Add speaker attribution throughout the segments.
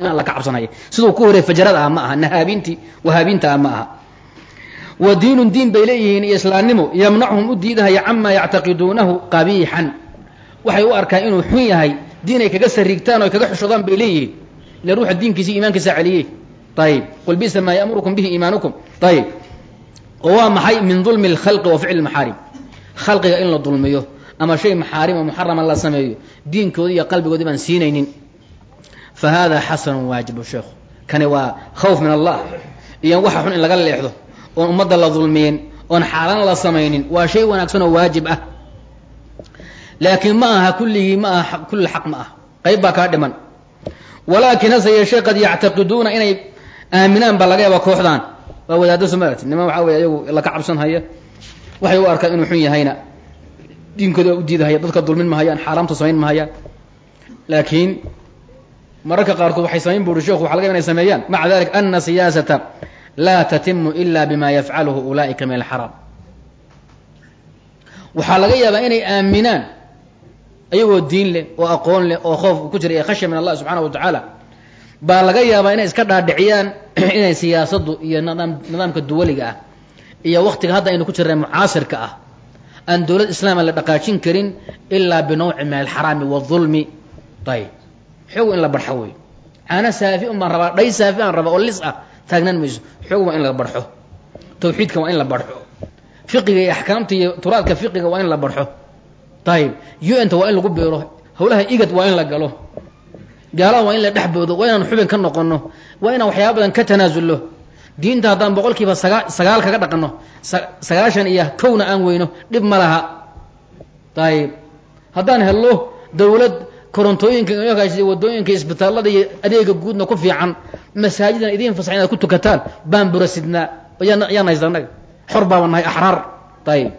Speaker 1: inaan la ka cabsanaya siduu ku horey fajarada ah ma aha nahaabintii wahaabiinta ah ma aha. Wa diinun diin bay leeyihiin iyo islaamnimo yamnachuhum u diidahaya camaa yactaqiduunahu qabiixan. Waxay u arkaan inuu xun yahay diin ay kaga sariigtaan o kaga xushodaan bay leeyihiin. Ila ruuxa diinkiisi iimaankiisa celiyey ayib qul bisa maa ya'murukum bihi iimaanukum. Ayib oo waa maxay? Min dulmi اlkhalqi wa ficli maxaarim khalqiga in la dulmiyo ama shay maxaarim oo muxarama la sameeyo diinkoodi iyo qalbigoodii baan siinaynin fa hada xasanu waajibu sheekhu kani waa khawf min allah iyo waxa xun in laga leexdo oon ummadda la dulmiyin oon xaaraan la samaynin waa shay wanaagsan oo waajib ah laakiin ma aha kulligii ma aha kulli xaq ma ah qayb baa kaa dhiman walaakin hase yeeshee qad yactaqiduuna inay aaminaan baa laga yaaba kooxdan waa wadaaddo soo maarti niman waxaa wey ayagu laka cabsan haya waxay u arkaan inuu xun yahayna diinkooda waa u diidahaya dadka dulmin mahayaan xaaraamta samayn mahayaan laakiin mararka qaarkood waxay samayn buri sheekhu waxa laga inay sameeyaan. Maca dalik ana siyaasata laa tatimu ila bima yafcaluhu ulaa'ika min alxaraam waxaa laga yaabaa inay aaminaan ayagoo diin leh oo aqoon leh oo khoof ku jira ee khashya min allah subxaana wa tacaala baa laga yaabaa inay iska dhaadhiciyaan inay siyaasaddu iyo nidaam nidaamka duwaliga ah iyo waktiga hadda aynu ku jirnay mucaasirka ah aan dowlad islaama la dhaqaajin karin ilaa binawci min alxaraami waulmi ayib xoog in la barxo wey caana saafi un baan rabaa dhay saafi aan rabaa oo lis ah taagnaan mayso. Xoog waa in la barxo. Tawxiidka waa in la barxo. Fiqiga iyo axkaamta iyo turaadka fiqiga waa in la barxo. Ayib un-ta waa in lagu beero. Hawlaha igad waa in la galo. Gaalada waa in la dhexboodo waa inaan xubin ka noqono waa inaan waxyaaba badan ka tanaasulno diinta haddaan boqol kiiba sagaa sagaal kaga dhaqanno. Sagaashan iyo kowna aan weyno dhib ma laha. Ayib haddaan helno dawlad korontooyinka iyo waddooyinka isbitaallada iyo adeega guudna ku fiican masaajidan idiin fasax inaad ku tukataan baan burasidnaa yaan yaan haysta annaga. Xor baaba nahay axraar. Ayib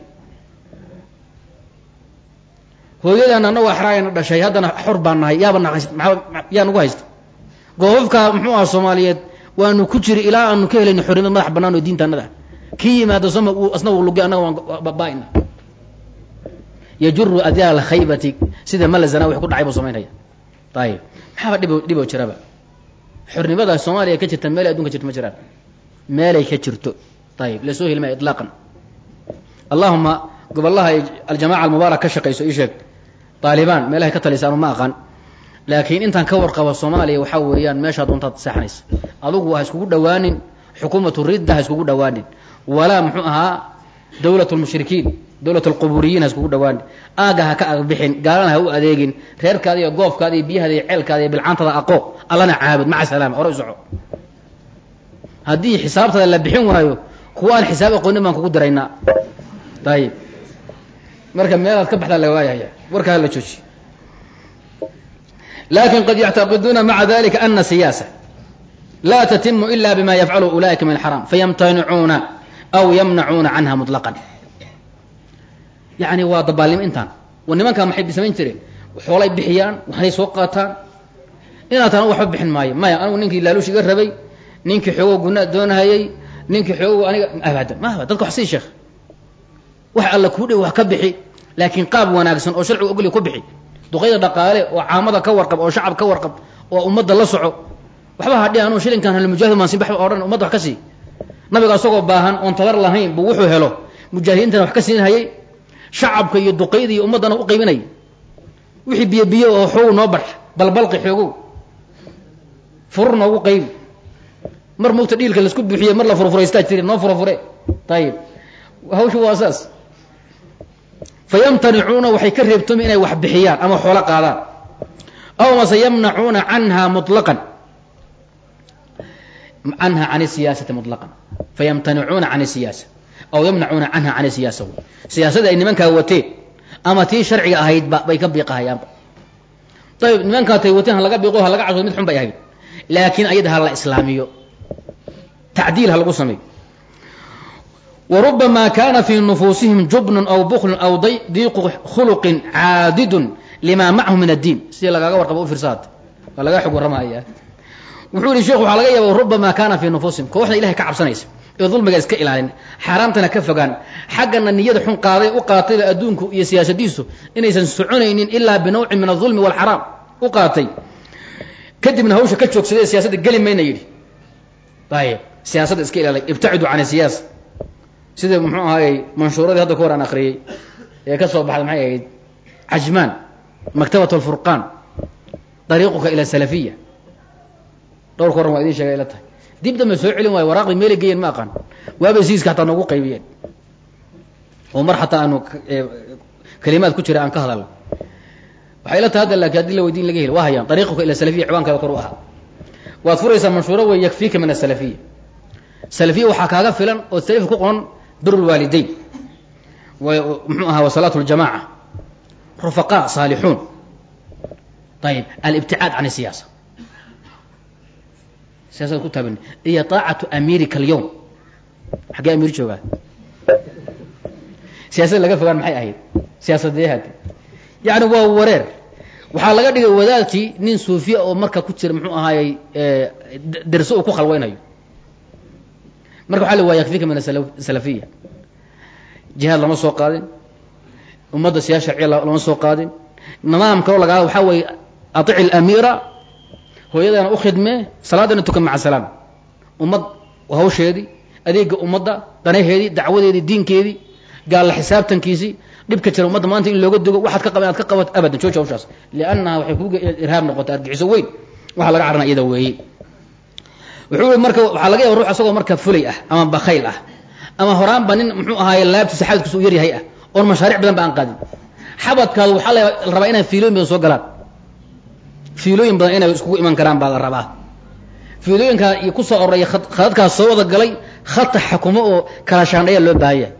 Speaker 1: hooyadaan annagu axraarayna dhashay haddana xor baan nahay. Yaaba na yaa nagu haysta goobabka muxuu aha soomaaliyeed waanu ku jiri ilaa aanu ka helayno xornimad madax banaan oo diinta annada kii yimaado sama asna lugi annaga waan babaaina yajuru adyaal khaybati sida malazana wax ku dhacay buu samaynaya. Ayib maxaaba dhib dhiboo jiraba? Xornimada soomaaliya ka jirta meelay adunka jirto ma jiraan. Meelay ka jirto. Ayib la soo helmaya ilaaqan allahuma gobolaha ay aljamaca almubaarak ka shaqayso ii sheeg. Taalibaan meelahay ka talisaanu ma aqaan. Laakiin intaan ka warqabo soomaaliya waxaa weeyaan meeshaa doontaad seexanaysa adugu ha iskugu dhawaanin xukuumatu ridda ha iskugu dhawaanin. Walaa muxuu ahaa dawlat lmushrikiin dawlat alquburiyiin ha iskugu dhawaanin aaga ha ka agbixin gaalana ha u adeegin reerkaada iyo goofkaada iyo biyahaada iyo ceelkaada iyo bilcaantada aqoo allana caabud maca salaama hore u haddii xisaabtada la bixin waayo kuwa xisaab aqoonin baan kugu diraynaa. Ayib marka meelaad ka baxdaa laga waayahaya warkaa la jooji. Lakin qad yactaqiduuna maca dalika ana siyaasa laa tatimu ila bima yafcalu ulaئika min alxaram fayamtanicuuna aw yamnacuuna canha muطlaqan yani waa dabaalnimo intaan. Nimankaa maxay samayn jireen? Xoolay bixiyaan waxnay soo qaataan. Inaad waxba bixin maayo. Maya anigu ninkii laaluush iga rabay ninkii xoogo gunaa doonahayay ninkii xoogo aniga abadan ma dadka wax sii sheekh wax alla kuu dhow wax ka bixi laakiin qaab wanaagsan oo sharcigu ogolya ku bixi. Duqayda dhaqaale oo caamada ka warqab oo shacab ka warqab oo ummadda la soco. Waxba hadhi anuu shilinkan halmujaahid maansin baxba odhan ummadda wax ka sii. Nabiga isagoo baahan oon tabar lahayn buu wuxuu helo. Mujaahidiintana wax ka siin shacabka iyo duqayda iyo ummaddana u qaybinay. Wixii biyo oo xoogu noo barx balbalqi xoogow. Furur noogu qaybi mar mugta dhiilka la isku buuxiye mar la furfuraystaa jiri noo furfure. Ayib hawsha waa saas. Fayamtanicuuna waxay ka reebtoomi inay wax bixiyaan ama xoolo qaadaan. Aw mase yamnacuuna canha mulaqan canha can siyaasati muطlaqan fayamtanicuuna can siyaasa aw yamnacuuna canha can siyaasa wey siyaasadii ay nimankaa wateen ama tii sharciga ahaydba bay ka biiqahayaanba ayib nimankaatay wateen ha laga biiqo ha laga casoodo mid xun bay ahayd laakiin ayada ha la islaamiyo tacdiil ha lagu sameeyo warubama kana fii nufuusihim jubnun aw buklun aw diiqu khuluqin caadidun lima macahu min addiin sidii lagaaga warqabo u firsaata waa laga xog warramaya wuxuu yihi sheekh waxaa laga yaaba rubama kana fii nufuusihim kooxda ilahay ka cabsanaysa oo dulmiga iska ilaalin. Xaaraamtana ka fogaan. Xaggana niyada xun qaaday u qaatayba adduunku iyo siyaasadiisu inaysan soconaynin ilaa binawcin min aulmi waalxaraam u qaatay. Kadibna hawsha ka joogsaday siyaasadda geli mayna yidhi. Ayb siyaasadda iska ilaali ibtaciduu can siyaasa sida muxuu ahaayey manshuuradii hadda ka hor akriyey ee ka soo baxday maxay ahayd? Cajmaan maktabat alfurqaan dariiquka ila salafiya dhowrka horan waa idin sheega ila tahay dib dambe soo celin waayo waraaqdii meelay geeyeen ma aqaan. Waabay siiska hataa noogu qaybiyeen. Oo mar xataa aanu kalimaad ku jira aan ka hadalno. Waxay ila tahay hadda laakiin haddii la weydiin laga heli waa hayaan. Dariiquka ila salafiya ciwaankeeda kor u ahaa. Waad furaysaa manshuuro wey yakfiika min asalafiya salafiya waxaa kaaga filan oo salafka ku qoran bir lwaalidayn muxuu ahaa wasalaat ljamaca rufaqaa saalixuun. Ayib alibticaad can siyaasa siyasada ku taaban iyo taacatu amiirika alyowm xaggee amiir joogaa? Siyasada laga fogaan maxay ahayd? Siyaasadee hade yani waa wareer. Waxaa laga dhigay wadaadkii nin suufiya oo marka ku jira muxuu ahaayey derso uu ku khalweynayo marka waxa la waa yakfika min asalafiya jihaad lama soo qaadin. Ummadda siyaa sharciya lama soo qaadin. Nidaam kaloo lagaa waxaa weeye aici alamiira hooyadana u khidmee salaadana tukan maca salaam. Ummad hawsheedii adeega ummadda danaheedii dacwadeedii diinkeedii gaalla xisaabtankiisii dhibka jira ummadda maanta in looga dogo waxaad ka qaba inaad ka qabato abadan jooji hawshaas. Liannaha waxay kuga irhaab noqotay argixiso weyn. Waxaa laga carana iyada weeye wuxuu marka waxaa laga yaba ruux asagoo marka fulay ah ama bakayl ah ama horaanba nin muxuu ahaaye laabtiisa xabadkiisa u yaryahay ah oon mashaaric badan ba aan qaadin. Xabadkaadu waxaa la rabaa inay fiilooyin badan soo galaan fiilooyin badan inay iskugu iman karaan baa la rabaa. Fiilooyinkaa ku soo ororaya khadadkaas soo wada galay khadta xakumo oo kala shaandhaya loo baahan yahay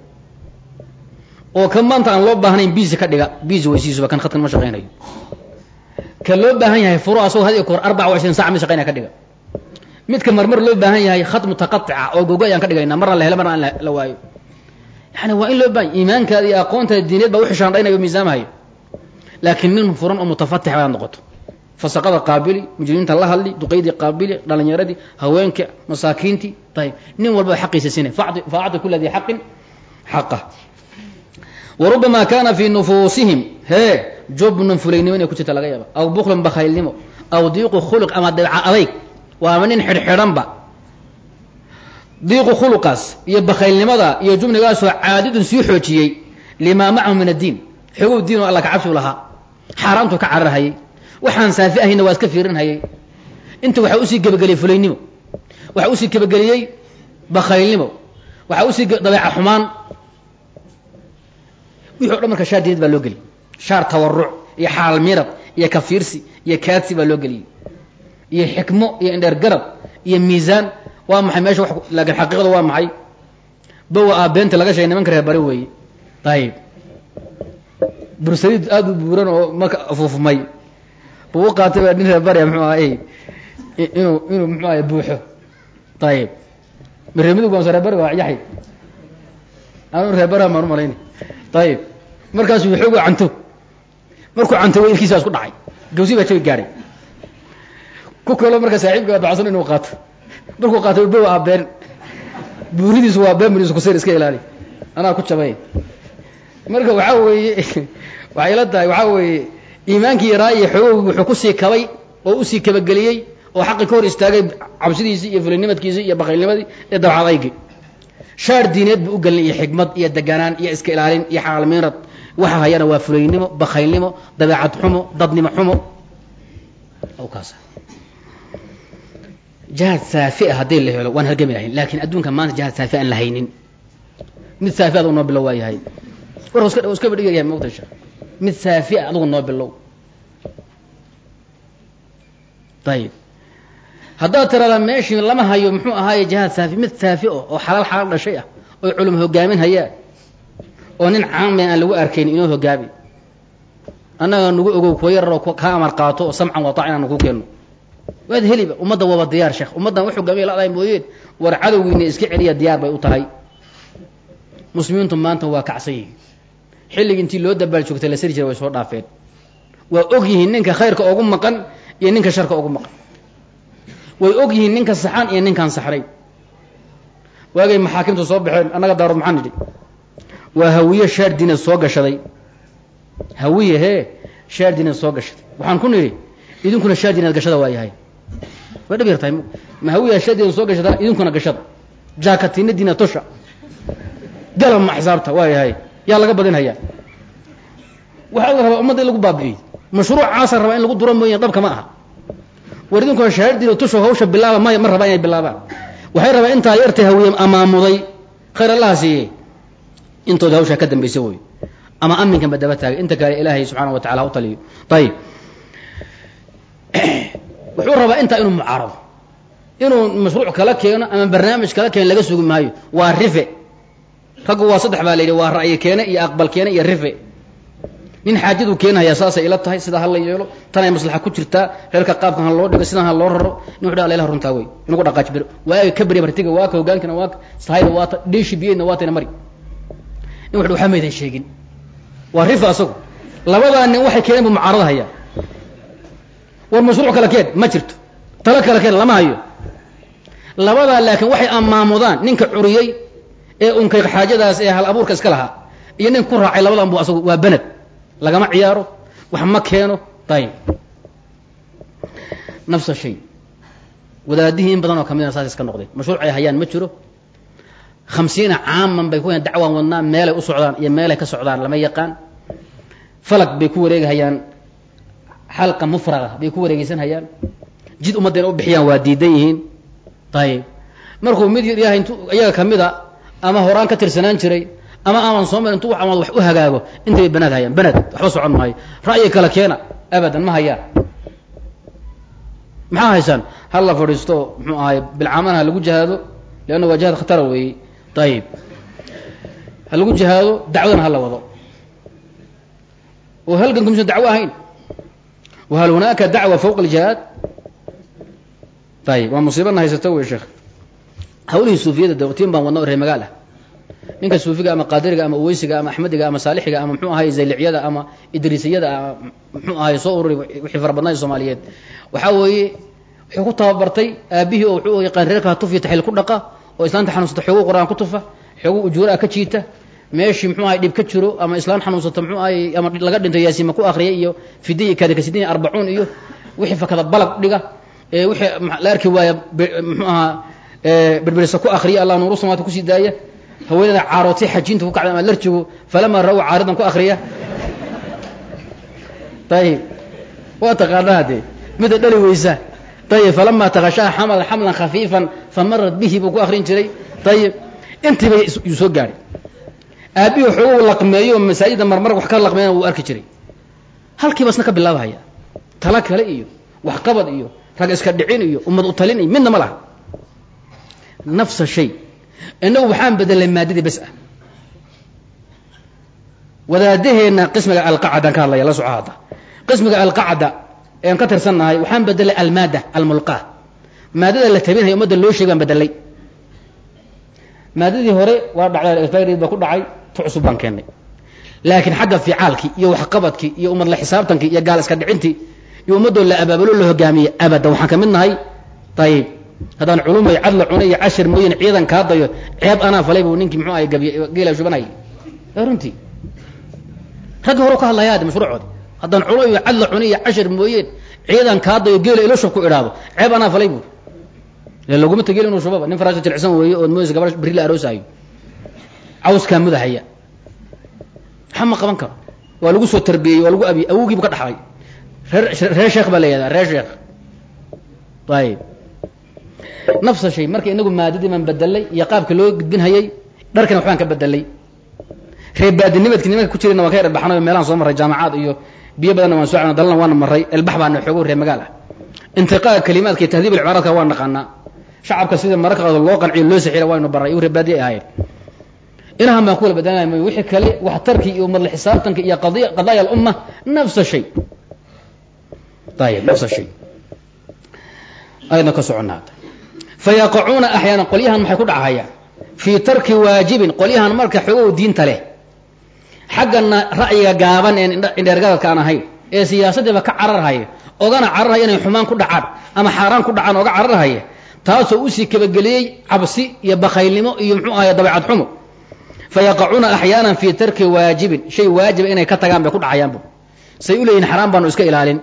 Speaker 1: oo kan maanta aan loo baahnayn biisi ka dhiga biisi weysiisuba kan khadkan ma shaqaynayo. Ka loo baahan yahay furo asagoo had iyo kahor arbaca wa ishriin sac shaqaynaya ka dhiga. Midka marmar loo baahan yahay khad mutaqatica oo gogo ayaan ka dhigayna marna la helo marna aan la waayo. Yani waa in loo baahan iimaankaada iyo aqoontaada diineed baa uxishaandhaynayo o miisaamahayo laakiin nin furan oo mutafatix baad noqoto fasaqada qaabili mujrimiinta la hadli duqaydii qaabili dhalinyaradii haweenka masaakiintii ayib nin walba xaqiisa sinay faacti kula dii xaqin xaqah warubama kana fi nufuusihim hee jubnun fulaynimo inay ku jirta laga yaaba aw buklun bakaylnimo aw diiqu khuluq ama dabca adayg. Waa ama nin xidhxidhanba diiqu khuluqaas iyo bakaylnimada iyo jubnigaasoo caadidun sii xoojiyey limaa macahu min addiin. Xogow diin oo alla kacabsiu lahaa. Xaaraantuu ka cararhayay waxaan saafi ahayna waa iska fiirinhayay inta waxaa u sii gebageliyey fulaynimo waxaa u sii gebageliyey bakaylnimo waxaa u sii dabeeca xumaan wixi o dhan marka shaar diinad baa loo geliyey. Shaar tawaruc iyo xaal mirad iyo kafiirsi iyo kaadsi baa loo geliyey. Iyo xikmo iyo indheer garab iyo miisaan waa maxay? Meesha laakiin xaqiiqada waa maxay? Bawa ah beenta laga sheegay nimanka reer bari weeye. Ayib bursaliid aada u buuran oo marka afuufmay buu u qaatay baa nin reer barya muxuu ahay inuu inuu muxuu ahay buuxo. Ayib reer midug baan reer bari waa yaxay anu reer bari maan umalayna ayib markaasuu xoogo canto. Markuu canto weylkiisa isku dhacay. Gawsi baa jabi gaadhay ku kaloo marka saaxiibka dacsan inuu qaato. Markuu qaato bow ah been. Buuridiisu waa been buniisu kusir iska ilaali. Anaa ku jabay. Marka waxaa weeye waxay la tahay waxaa weeye iimaankii yaraa iyo xoogowgi wuxuu ku sii kabay oo u sii kabageliyey oo xaqi ka hor istaagay cabsidiisii iyo fulinimadkiisii iyo bakaylnimadii iyo dabcadaygi shaar diineed buu u gelin iyo xikmad iyo deganaan iyo iska ilaalin iyo xaalmiinad waxa hayana waa fulaynimo bakaylnimo dabeecad xumo dadnimo xumo. Jihaad saafia haddii la helo waan halgami lahayn laakin adduunka maanta jihaad saafi aan la haynin. Mid saafi adugu noo bilow waa yahay war iska iska badhiga yahay maqtasha mid saafia adugu noo bilow. Ayib haddaad tiraada meeshii lama hayo muxuu ahaaye jihaad saafi mid saafi o oo xalaal xalaal dhashay ah oo culum hogaamin hayaa oo nin caame aan lagu arkayn inoo hogaami annaga nagu ogow kuwa yararoo ka amar qaato oo samcan wata inaanu ku keenno. Waad heliba ummadda waaba diyaar sheekh. Ummaddan wax hogaamiya ladahay mooyeen war cadowgiina iska celiya diyaar bay u tahay. Muslimiintu maanta waa kacsan yihiin xilligii intii loo dabaal joogtay la sari jiray way soo dhaafeen. Waa og yihiin ninka khayrka ugu maqan iyo ninka sharka ugu maqan. Way og yihiin ninka saxan iyo ninkaan saxnayn waagay maxaakimtu soo baxeen annaga daarood maxaan nidhi waa hawiye shaar diinad soo gashaday. Hawiye hee shaar diinad soo gashaday. Waxaan ku nidhi idinkuna shaar diinad gashada waa yahay way dhib yartahay mahawiya shadeeda soo gashada idinkuna gashada. Jaakatinadiina tosha gala ma xisaabta waayahay yaa laga badinhayaa waxaa la rabaa ummadda in lagu baabi'iyo. Mashruucaasa rabaa in lagu duro mooya dhabka ma aha. War idinkuna shahaadadiina tusho hawsha bilaaba may ma rabaa inay bilaabaan. Waxay rabaa intaa yartay hawiye amaamuday. Khayr allaha siiyey intooda hawshaa ka dambaysa wey ama aminkanba daba taagay inta kale ilaahay subxaana wa tacala ha u taliyo. Ayib wuxuu rabaa intaa inuu mucaarado. Inuu mashruuc kala keeno ama barnaamij kala keeno laga sugi maayo. Waa rife raggu waa saddex baa la yidhi waa ra'yi keene iyo aqbal keene iyo rife. Nin xaajadu keenayaa saasay ila tahay sidaa hala yeelo tanay maslaxa ku jirtaa reerka qaabkan ha loo dhigo sidan ha loo raro nin wuxu alaylah runtaa wey inugu dhaqaaji bir waa ka beri martiga waa ka hogaankana waa sahayda waata dhiishi biyeyna waatayna mari. Nin wuxu waxaa maydan sheegin. Waa rife asagu. Labadaa nin waxay keeneen bu mucaarada hayaa. War mashruuc kala keen ma jirto. Talo kala keen lama hayo. Labadaa laakiin waxay amaamudaan ninka curiyey ee unkay xaajadaas ee hal abuurka iska lahaa. Iyo nin ku raacay labadan bu asagu waa bened lagama ciyaaro wax ma keeno. Ayib nafsa shay. Wadaadihii in badan oo kamidna saas iska noqdeen mashruuc ay hayaan ma jiro. Khamsiina caaman bay ku dacwaan wadnaa meelay u socdaan iyo meelay ka socdaan lama yaqaan. Falag bay ku wareegahayaan xalqa mufraga bay ku wareegeysan hayaan. Jid ummaddeena u bixiyaan waa diidan yihiin. Ayib markuu mid yahay intu iyaga ka mid a ama horaan ka tirsanaan jiray ama aman sooma intu amaad wax u hagaago intay banaad hayaan. Banad waxba socon maayo. Ra'yi kale keena abadan ma hayaan. Maxaa haysaan? Hal la fadhiisto muxuu ahay bilcaamana ha lagu jihaado leanna waa jihaad khatara weeye ayib ha lagu jihaado dacwadana ha la wado. Oo halgan kumsan dacwo ahayn. Wahal hunaaka dacwa fawqa aljihaad ayib waa musiibana haysato wey sheekh hawlihii suufiyada de tiin baan wadna o ree magaal ah. Ninka suufiga ama qaadiriga ama uweysiga ama axmediga ama saalixiga ama mxuu ahay zayliciyada ama idriisiyada ama mxuu ahay soo ururi wixii fara badnaa soomaaliyeed. Waxaa weeye wuxuu ku tababartay aabihii oo wuxuu yaqaan reerka hatuf iyo taxil ku dhaqa oo islaanta xanuunsata xoogu qur'aan ku tufa xoogu ujuura ka jiita meeshii mxuu ahay dhib ka jiro ama islaan xanuunsata mxuu ahay ama laga dhinto yaasiima ku akriya iyo fidiy kadakasidiya arbacuun iyo wixii fakada balag dhiga wixii la arki waaya mxuu ahaa berberisa ku akriya allah nuuru samaata ku sii daaya haweenada caarootay xajiinta ku kacda ama larjigu falamaa ra'u caaridan ku akriya ayib waa taqaanaa dee. Mida dhali weysa. Ayib falamaa takashaha xamala xamlan khafiifan famarat bihi buu ku akrin jiray. Ayib intiiba yuu soo gaadhay. Aabbihi xoogu laqmeeyo masaajidda marmar wax ka laqmeeyana wuu arki jiray. Halkiiba isna ka bilaabahaya. Talo kale iyo waxqabad iyo rag iska dhicin iyo ummad u talin iyo midna ma laha nafsa shay. Inagu waxaan bedelay maadadii bes ah. Wadaadaheenna qismiga alqacdaan ka hadlaya la soco hadda. Qismiga alqacda ean ka tirsannahay waxaan bedelay almaada almulqa maadada la tabinhaya ummadda loo sheeg baan bedelay. Maadadii hore waa dhacday ba ku dhacay tu cusub baan keennay laakiin xagga ficaalkii iyo waxqabadkii iyo ummad la xisaabtankii iyo gaal iska dhicintii iyo ummaddoo la abaabulo la hogaamiye abada waxaan ka mid nahay ayib haddaan culumay cadla cunay iyo cashir mooyin ciidan kaa dayo ceeb anaa falay buu ninkii muxuu ahay geela shubanayay runtii. Ragga hore ka hadlaya mashruucoodi haddaan culum iyo cadla cunay iyo cashir mooyeen ciidan kaa dayo geela ilo shub ku idhaado ceeb anaa falay buu. Laguma tageel inuu shubaba. Nin faraasha jilicsan weeye ood mooysa gabadha berri la aroosaayo. Cawskaa mudahaya. Waxa ma qaban karo? Waa lagu soo tarbiyeyey waa lagu abiyey awowgiibu ka dhaxlay. Reer reer sheekh baa la yihahdaa reer sheekh. Ayib nafsa shay. Marka inagu maadadii baan bedelay iyo qaabka loo gudbinhayay dharkana waxbaan ka bedelay reebaadinimadki nimanka ku jirayna waan ka erbaxnay o meelahan soo marray jaamacaad iyo biyo badanna waan socna dalna waana maray elbax baana xoogo ree magaal ah. Intiqaaga kalimaadka iyo tahdiib alcibaaraadka waan naqaanaa shacabka sida mararka qaado loo qanciyo loo sixira waynu baray reebaadiye ay ahayd inahan baan ku wala bedelanay may wixii kale waxtarkii iyo umadla xisaabtanka iyo qadaaya alumma nafsa shay. Ayib nafsa shay. Ayadna ka soconaa fayaqacuuna axyaana qolyahan maxay ku dhacahayaan fii tarki waajibin qolyahan marka xogow diinta leh xaggana ra'yiga gaaban ee indheergadadka aan ahayn ee siyaasaddiiba ka cararhaya ogana cararhaya inay xumaan ku dhacaan ama xaaraan ku dhacaan oga cararhaya taasoo u sii kabageliyey cabsi iyo bakaylnimo iyo muxuu ahay dabeecad xumo fayaqacuuna axyaanan fii tarki waajibin shay waajiba inay ka tagaan bay ku dhacayaanbu say u leeyihiin xaraan baanu iska ilaalin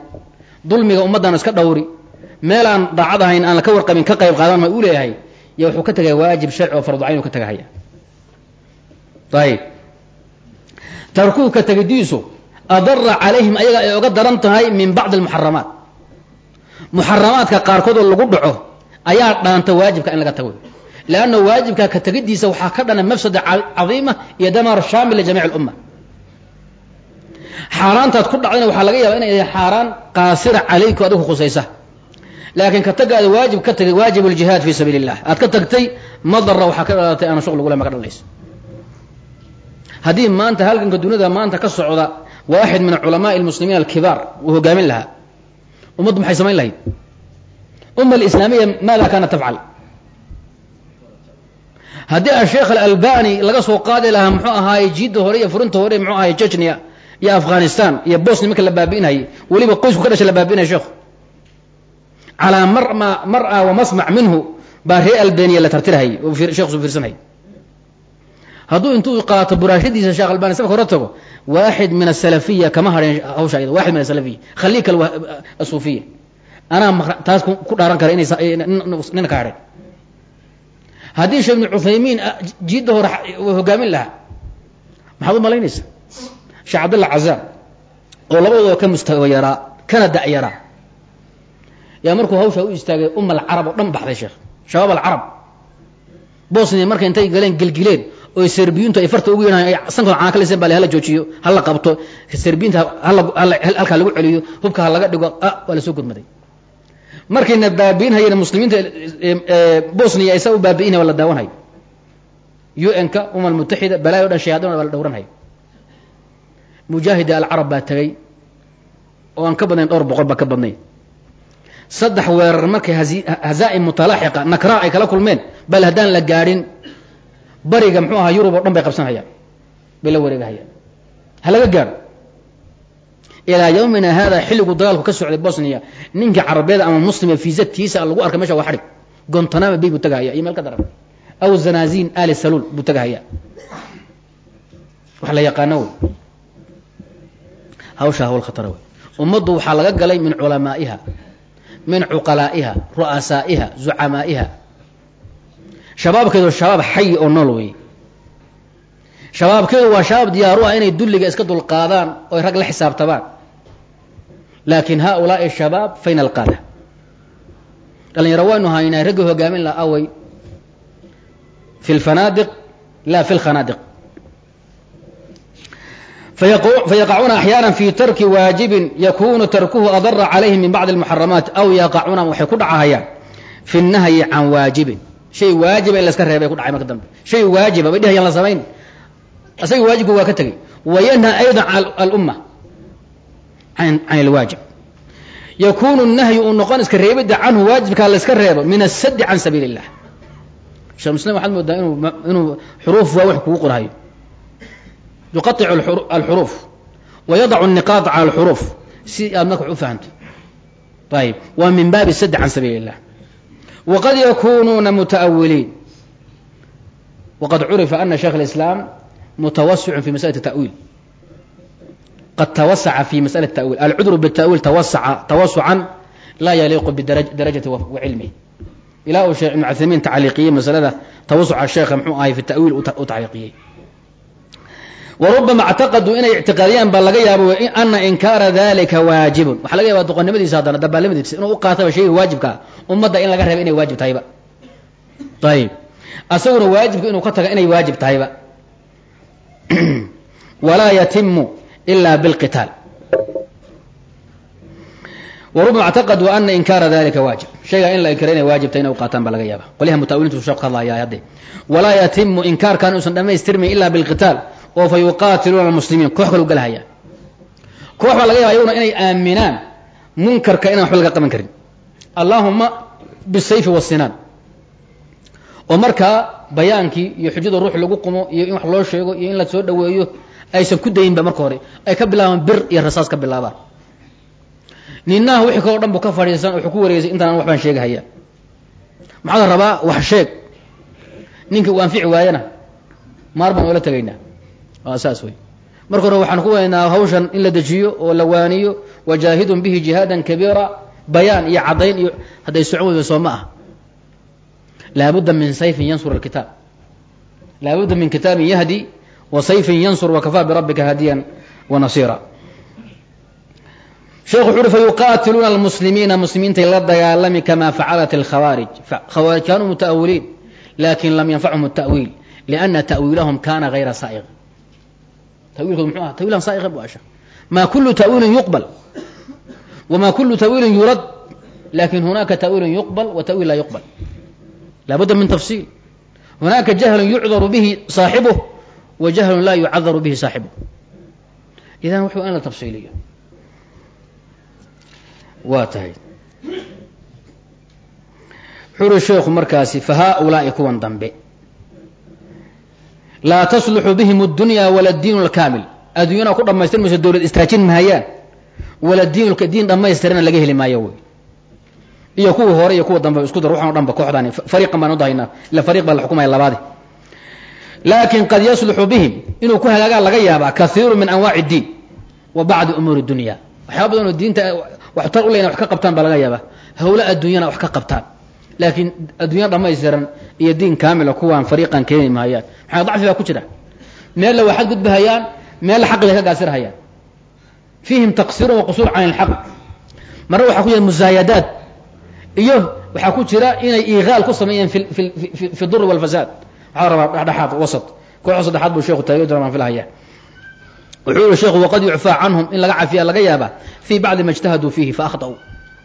Speaker 1: dulmiga ummaddaanu iska dhawri meel aan daacad ahayn aan ka warqabin ka qayb qaadan ma u leeyahay? Y wuxuu ka tegaya waajib sharci oo farducayn u ka tegahaya ayib tarkuhu ka tegidiisu adara calayhim ayaga ay oga daran tahay min bacdi almuxaramaat. Muxaramaadka qaarkood oo lagu dhaco ayaa dhaanta waajibka in laga tago. Leanna waajibka ka tegidiisa waxaa ka dhana mafsada cadiima iyo damaar shaamil lijamiic alumma. Xaaraantaad ku dhacdayna waxaa laga yaaba inay xaaraan qaasira calayku adigu khusaysa laakiin ka tagaada waajib ka tagay waajib ljihaad fi sabiili illah aad ka tagtay madara waxaa ka dhalatay aan shuq lagule ma ka dhalanayso haddii maanta halganka duniyada maanta ka socda waaxid min culamaai almuslimiin alkibaar uu hogaamin lahaa. Ummaddu maxay samayn lahayd? Umma alislaamiya maada kaanat tafcal haddii asheekh alalbani laga soo qaadi lahaa muxuu ahaaye jiidda hore iyo furinta hore muxuu ahaye jechnia iyo afghanistan iyo bosnia marka la baabi'inayay weliba qoysku ka dhashay la baabi'inaya sheekhu calaa mar-a wa masmac minhu baa ree albaniya la tartirhayay oo fiirsanhay hadduu intuu qaato buraashadiisa sheekh albani safka hore tago waaxid min asalafiya kama hadheen hawsha ayada waxid min asalafiya khallii kal asuufiya anaa taas ku dhaaran kara inay nina ka hadheen haddii sheekh ibnu cuthaymiin jiidda hore hogaamin lahaa maxaad u malaynaysa sheekh cabdalla cazaam oo labadooda ka mustawa yaraa kana da-yaraa yaa markuu hawshaa u istaagay umma alcarab oo dhan baxday sheekh. Shabaab alcarab. Bosnia marka intay galeen gelgileen oo serbiyintu ay farta ugu yeehaan sankood caan ka liseen baa hala joojiyo hala qabto. Serbiyinta halkaa lagu celiyo hubka ha laga dhigo ah waa la soo gurmaday markayna baabi'in hayeen muslimiinta bosnia ay saa u baabi'inaya waa la daawanhayo un-ka umma almutaxida balaayo o dhan shayaadin waa la dhowranhayo mujaahida alcarab baa tegay oo aan ka badnayn dhowr boqol baa ka badnayn saddex weerar markay hazaa'im mutalaaxiqa nakraa ay kala kulmeen bal haddaan la gaadhin bariga muxuu ahaa yurub oo dhan bay qabsanhayaan bay la wareegahayaan. Ha laga gaadho. Ilaa yawmina hada xilligu dagaalku ka socday bosnia ninka carabeeda ama muslima fiisatiisa lagu arkay meesha waa gontanama bay buu tagahaya iyo meel ka daran. Aw zanazin ali saluul buu tagahaya wax la yaqaano wey. Hawsha hawl khatara wey. Ummaddu waxaa laga galay min culamaa'iha min cuqalaa'iha ru'asaa'iha zucamaa'iha shabaabkeedu shabaab xayi oo nool weeye shabaabkeedu waa shabaab diyaaru ah inay dulliga iska dulqaadaan oy rag la xisaabtamaan laakin haaulaai shabaab fayna alqaada dhalinyaro waynu haynaa raggii hogaamin laha awey fi lfanaadiq la fi lkhanaadiq fayaqacuuna axyaana fi tarki waajibin yakunu tarkuhu adara calayhim min bacdi almuxaramaat aw yaqacuuna waxay ku dhacahayaan fi nahyi can waajibin shay waajiba in laska reebay ku dhacay marka dambe shay waajiba bay dhihayaan la samayn asaga waajibku waa ka tegey wayanha ayda alumma can alwaajib yakunu nahyu uu noqon iska reebidda canhu waajibkaa la iska reebo min asadi can sabiili illah shekh muslim waxaad moodaa inuu xuruuf waa wax kugu qorhayo yuqaicu alxuruuf wa yadacu niqaata cala alxuruuf si aad marka wax u fahamto ayib waa min baabi sadi can sabiili illah wqad yakunuuna mutaawiliin waqad curifa ana sheikh اlislaam mutawasicun fi masalati tawiil qad tawasaca fi masalati tawiil alcudru btawiil tawasaca tawasucan laa yaliiqu bidarajati wacilmihi ilaa uu sheekh ibn cuthaymiin tacliiqiyey masalada tawasuca sheekha muxuu ahay fi tawiil u tacliiqiyey warubama اctaqaduu inay ictiqaadiyaan baa laga yaabo ana inkaara dalika waajibun. Waxaa laga yaba doqonnimadiisa haddana dabaalnimadiisa inuu u qaataba shayga waajibkaa ummadda in laga reeba inay waajib tahayba. Ayib asaguna waajibka inuu ka taga inay waajib tahayba. Walaa yatimu ila bilqitaal warubama اctaqaduu ana inkaara dalika waajib. Shaygaa in la inkira inay waajib tahay inay u qaataan baa laga yaaba qolyaha mutaawilintu sheek ka hadlayaa hadde walaa yatimu inkaarkan uusan dhamaystirmayn ila bilqitaal oo fa yuqaatiluuna almuslimiin koox kale u galahaya. Koox baa laga yaba ayaguna inay aaminaan munkarka inaan waxba laga qaban karin. Allaahuma bisayfi wasinaan. Oo markaa bayaankii iyo xujada ruux lagu qumo iyo in wax loo sheego iyo in la soo dhaweeyo aysan ku dayinba marka hore ay ka bilaabaan bir iyo rasaas ka bilaabaan. Ninaha wixii kaloo dhan buu ka fadhiisan wuxuu ku wareegsay intaan waxbaan sheegahaya maxaa la rabaa? Wax sheeg. Ninkii uu anfici waayana maar baan oola tegaynaa Ah, saas wey marka hore waxaan ku weynaa hawshan in la dejiyo oo la waaniyo. Wajaahidun bihi jihaadan kabiira bayaan iyo caddayn iyo hadday socon weyda soo ma ah laabudda min sayfin yansur alkitaab laabudda min kitaabin yahdi wa sayfin yansur wakafaa birabbika haadiyan wa nasiira. Sheekh wuxu uhi fayuqaatiluuna almuslimiina muslimiintay la dagaalami kamaa facalat alkhawaarij. Khawaarij kaanuu muta'awiliin laakin lam yanfachum الta'wiil liana ta'wiilahum kana hayra saa'iq tawiilkoodu mxuu aha tawiilan saaiqan bu asha maa kulu tawiilin yuqbal wma kulu tawiilin yurad laakiin hunaaka tawiilun yuqbal wa tawiil laa yuqbal laabudda min tafsiil hunaaka jahlun yucdaru bihi saaxibuh wa jahlun laa yucadaru bihi saaxibuh idan wuxuu in la tafsiiliyo waa tahay xuri sheekhu markaasi fa haaulaai kuwan dambe laa tasluxu bihim اdunya wala diin اlkaamil adduunyana ku dhamaystir mayso dowlad istaajin mahayaan wala diin diin dhammaystirana laga heli maayo wey iyo kuwii hore iyo kuwa dambe isku dar waxaan o dhan ba kooxdani fariiqan baan udahaynaa ila fariiq baa la xukumaya labaadi laakin qad yasluxu bihim inuu ku hagaagaa laga yaabaa kaiiru min anwaaci اdiin wa bacdi umuuri dunya waxyaaba badan oo diinta waxtar u leyna wax ka qabtaan baa laga yaabaa hawle adduunyana wax ka qabtaan laakiin adduunya dhamaystiran iyo diin kaamila kuwaan fariiqan keeni mahayaan maxaa dacfi baa ku jira? Meella waa xad gudbahayaan meella xaqi bay ka gaasirhayaan. Fiihim taqsiirun wa qusuur can ilxaq marna waxaa ku jira musaayadaad iyo waxaa ku jira inay iiqaal ku sameeyeen fi duri walfasaad waxaa rabaa dhexdhexaad wasat kooxda saddexaad buu sheekhu taagay doona baan filahaya wuxuu yihi sheekhu waqad yucfaa canhum in laga cafiya laga yaaba fii bacdi ma ijtahaduu fiihi fa akhta'uu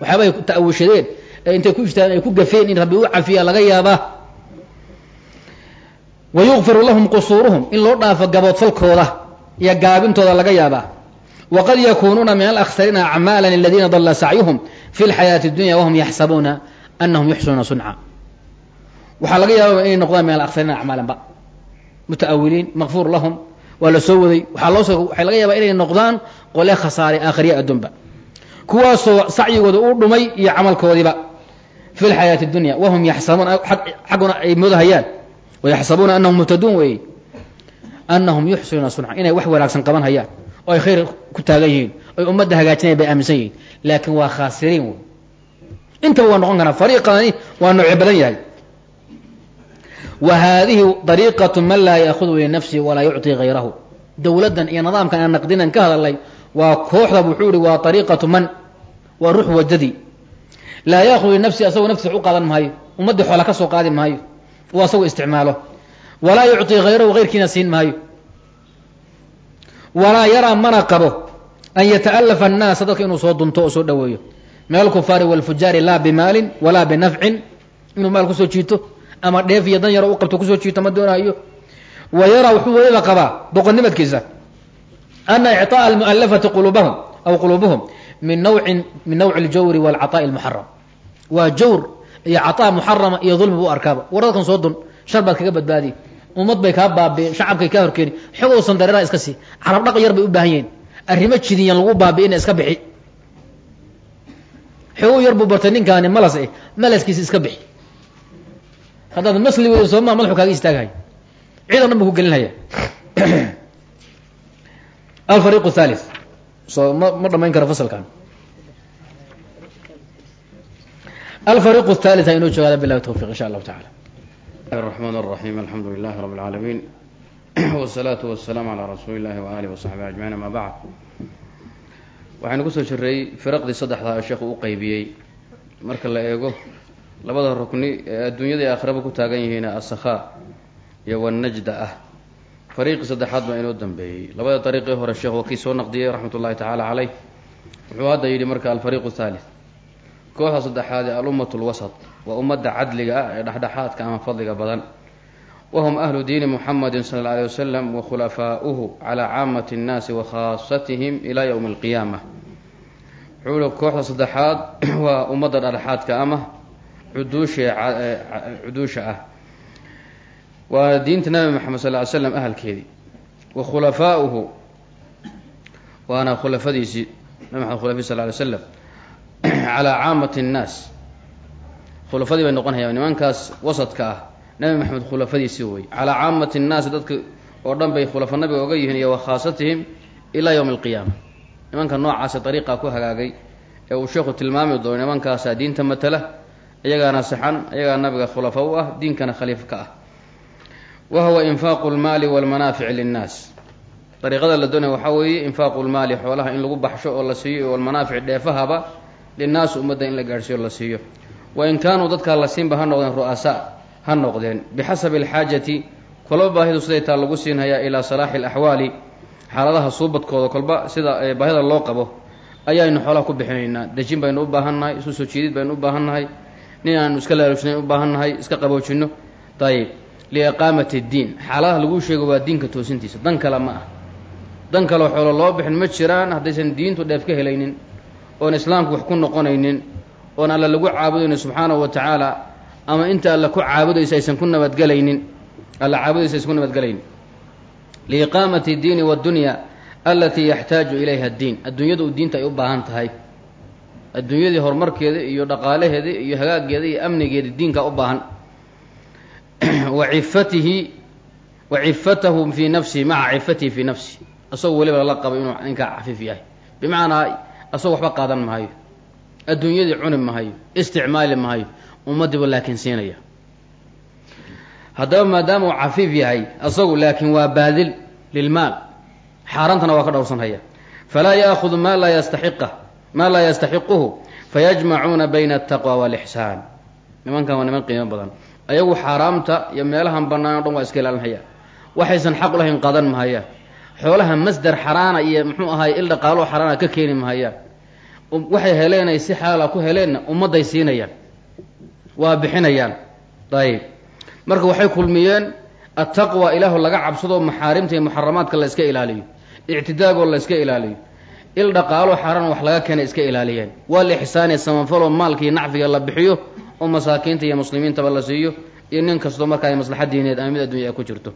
Speaker 1: waxyaaba ay ta'awishadeen ee intay ku ijtihadeen ay ku gafeen in rabbi u cafiya laga yaabaa. Wa yukfiru lahum qusuuruhum in loo dhaafo gaboodfalkooda iyo gaabintooda laga yaabaa. Waqad yakunuuna min alakhsariina acmaala aladiina dalla sacyuhum fi lxayaati اdunya wahum yaxsabuuna anahum yuxsinuuna sunca waxaa laga yaaba inay noqdaan min alakhsariina acmaalanba muta'awiliin makfuur lahum waa la soo waday. Waxaa loosoo waxaa laga yaabaa inay noqdaan qole khasaare aakhiriya adduunba. Kuwaasoo sacyigooda u dhumay iyo camalkoodiiba fi lxayaati اdunya wahum yaxsabuuna xagguna ay moodahayaan wayaxsabuuna anahum muhtaduun weeye anahum yuxsinuuna sunca inay wax wanaagsan qaban hayaan oo ay khayr ku taagan yihiin oy ummadda hagaajinayan bay aaminsan yihiin laakiin waa khaasiriin wey intaba waa noqon karaa fariiqani waa noocyo badan yahay wa haadihi dariiqatu man laa yaahudu linafsihi walaa yucطi hayrahu dowladdan iyo nidaamkan aan naqdinan ka hadalnay waa kooxda wuxuu ihi waa ariiqatu man waa ruux wadadii laa yaahudu linafsihi asagoo naftiisa wax u qaadan maayo ummaddii xoola ka soo qaadi maayo uu asagoo isticmaalo walaa yucطi hayrahu hayrkiina siin maayo walaa yaraa mana qabo an yata'alafa annaasa dadka inuu soo dunto oo soo dhoweeyo min alkufaari wاlfujaari laa bimaalin walaa binafcin inuu maal kusoo jiito ama dheef iyo dan yaro u qabto kusoo jiito ma doonaayo wa yaraa wuxuu weliba qabaa boqonnimadkiisa ana icطaaءa almu'alafati qulubahum aw quluubuhum min nawcin min nawci اljawri wاlcaطaaءi اlmuxaram waa jawr iyo caطaa muxarama iyo dulmi buu arkaaba war dadkan soo dun shar baad kaga badbaadiye ummad bay kaa baabi'een shacabkay kaa horkeeni xogowsan dareeraha iska sii carab dhaq yar bay u baahan yihiin arrimo jidiyan lagu baabi'ina iska bixi xogow yar buu bartay ninkaani malas eh malaskiisa iska bixi haddaad masli weydo sooma madaxu kaaga istaaghay ciidan dhan bu ku gelinhaya alfariiq thalith soo ma ma dhamayn karo fasalkan alfariiq thalith ha inoo joogaada bilahi tawfiq insha allahu tacala
Speaker 2: الرحمن الرحيم الحمد لله رب العالمين والصلاة والسلام على رsuuل الlahi وآله وصaحبه أجمعين amا bعd waxaynu kusoo jiray firaqdii saddexdaa sheekhu u qeybiyey marka la eego labada rukni ee adduunyada ee aakhiraba ku taagan yihiin asakhaa iyo wanajda ah fariiqii saddexaad baa inoo dambeeyey. Labada dariiqii hore sheekh waa kii soo naqdiyey raxmat ullahi tacaala caleyh wuxuu hadda yidhi marka alfariiqu thalith kooxda saddexaad ee alummat lwasat waa ummadda cadliga ah ee dhexdhexaadka ama fadliga badan. Wahum ahlu diini muxamadi sala alla alay wasalam wa khulafaa'uhu calaa caamati اnnaasi wa khaasatihim ilaa yowmi alqiyaama wuxuu kooxda saddexaad waa ummadda dhexdhexaadka ama cuduusha cuduusha ah waa diinta nabi maxamed sal ly slam ahalkeedii. Wa khulafaa'uhu waana khulafadiisii nabi maxamed khulafadii sal ly slam calaa caamati اnnaas khulafadii bay noqon hayaan nimankaas wasadka ah. Nabi maxamed khulafadiisii wey calaa caamati nnaasi dadka oo dhan bay khulafa nabiga oga yihiin iyo wa khaasatihim ilaa yowmi alqiyaama nimanka noocaasi dariiqaa ku hagaagay ee uu sheekhu tilmaami doono nimankaasaa diinta matala iyagaana saxan iyagaa nabiga khulafa u ah diinkana khaliif ka ah wa huwa infaaqu lmaali walmanaafici linnaas dariiqada la doonaya waxaa weeye infaaqu lmaali xoolaha in lagu baxsho oo la siiyo walmanaafic dheefahaba linnaas ummadda in la gaadhsiiyo la siiyo wa in kaanuu dadkaa la siinba ha noqdeen ru'asaa ha noqdeen bixasabi alxaajati kolba baahidu siday taa lagu siinhayaa ilaa salaaxi alaxwaali xaaladaha suubadkooda kolba sida baahida loo qabo ayaaynu xoolaha ku bixinaynaa dejin baynu u baahan nahay isu soo jiidid baynu u baahan nahay nin aanu iska laalushnayn u baahan nahay iska qaboojinno dayib liiqaamati ddiin xaaladaha laguu sheego waa diinka toosintiisa. Dan kale ma ah dan kaleo xoolo loo bixin ma jiraan haddaysan diintu dheef ka helaynin oon islaamku wax ku noqonaynin oon alla lagu caabudaynin subxaanahu wa tacaala ama inta alla ku caabudaysa aysan ku nabadgelaynin. Alla caabudaysa aysan ku nabadgelaynin. Liiqaamati ddiini waaddunya alatii yaxtaaju ilayha addiin. Adduunyadu diinta ay u baahan tahay. Adduunyadii horumarkeeda iyo dhaqaalaheeda iyo hagaageeda iyo amnigeeda diinka u baahan wa cifatihi wa cifatahu fii nafsihi maca cifatihi fii nafsihi asagoo weliba lala qabo inuu ninkaa cafiif yahay bimacnaa asagoo waxba qaadan mahayo adduunyadii cuni mahayo isticmaali mahayo ummadiibu laakiin siinaya haddaba maadaama uu cafiif yahay asagu laakiin waa baadil lilmaal xaaraantana waa ka dhowrsanhaya falaa yaakudu maa laa yastaxiqa maa laa yastaxiquhu fayajmacuuna bayna altaqwa waalixsaan nimankan waa niman qiimo badan ayagu xaaraamta iyo meelahan bannaan o dhan waa iska ilaalinhaya. Waxaysan xaq lahayn qadan mahayaan xoolaha masdar xaraana iyo muxuu ahaay il dhaqaaloo xaraana ka keeni mahayaan waxay heleenay si xalaala ku heleenna ummadday siinayaan. Waa bixinayaan. Ayib marka waxay kulmiyeen attaqwa ilaahu laga cabsado maxaarimta iyo muxaramaadka la iska ilaaliyo. Ictidaagoo la iska ilaaliyo. Il dhaqaaloo xaaraan wax laga keenay iska ilaaliyeen. Waa la ixsaaniya samafaloo maalka iyo nacfiga la bixiyo oo masaakiinta iyo muslimiintaba la siiyo iyo nin kastoo markaa ay maslaxa diineed ama mid addunya ku jirto.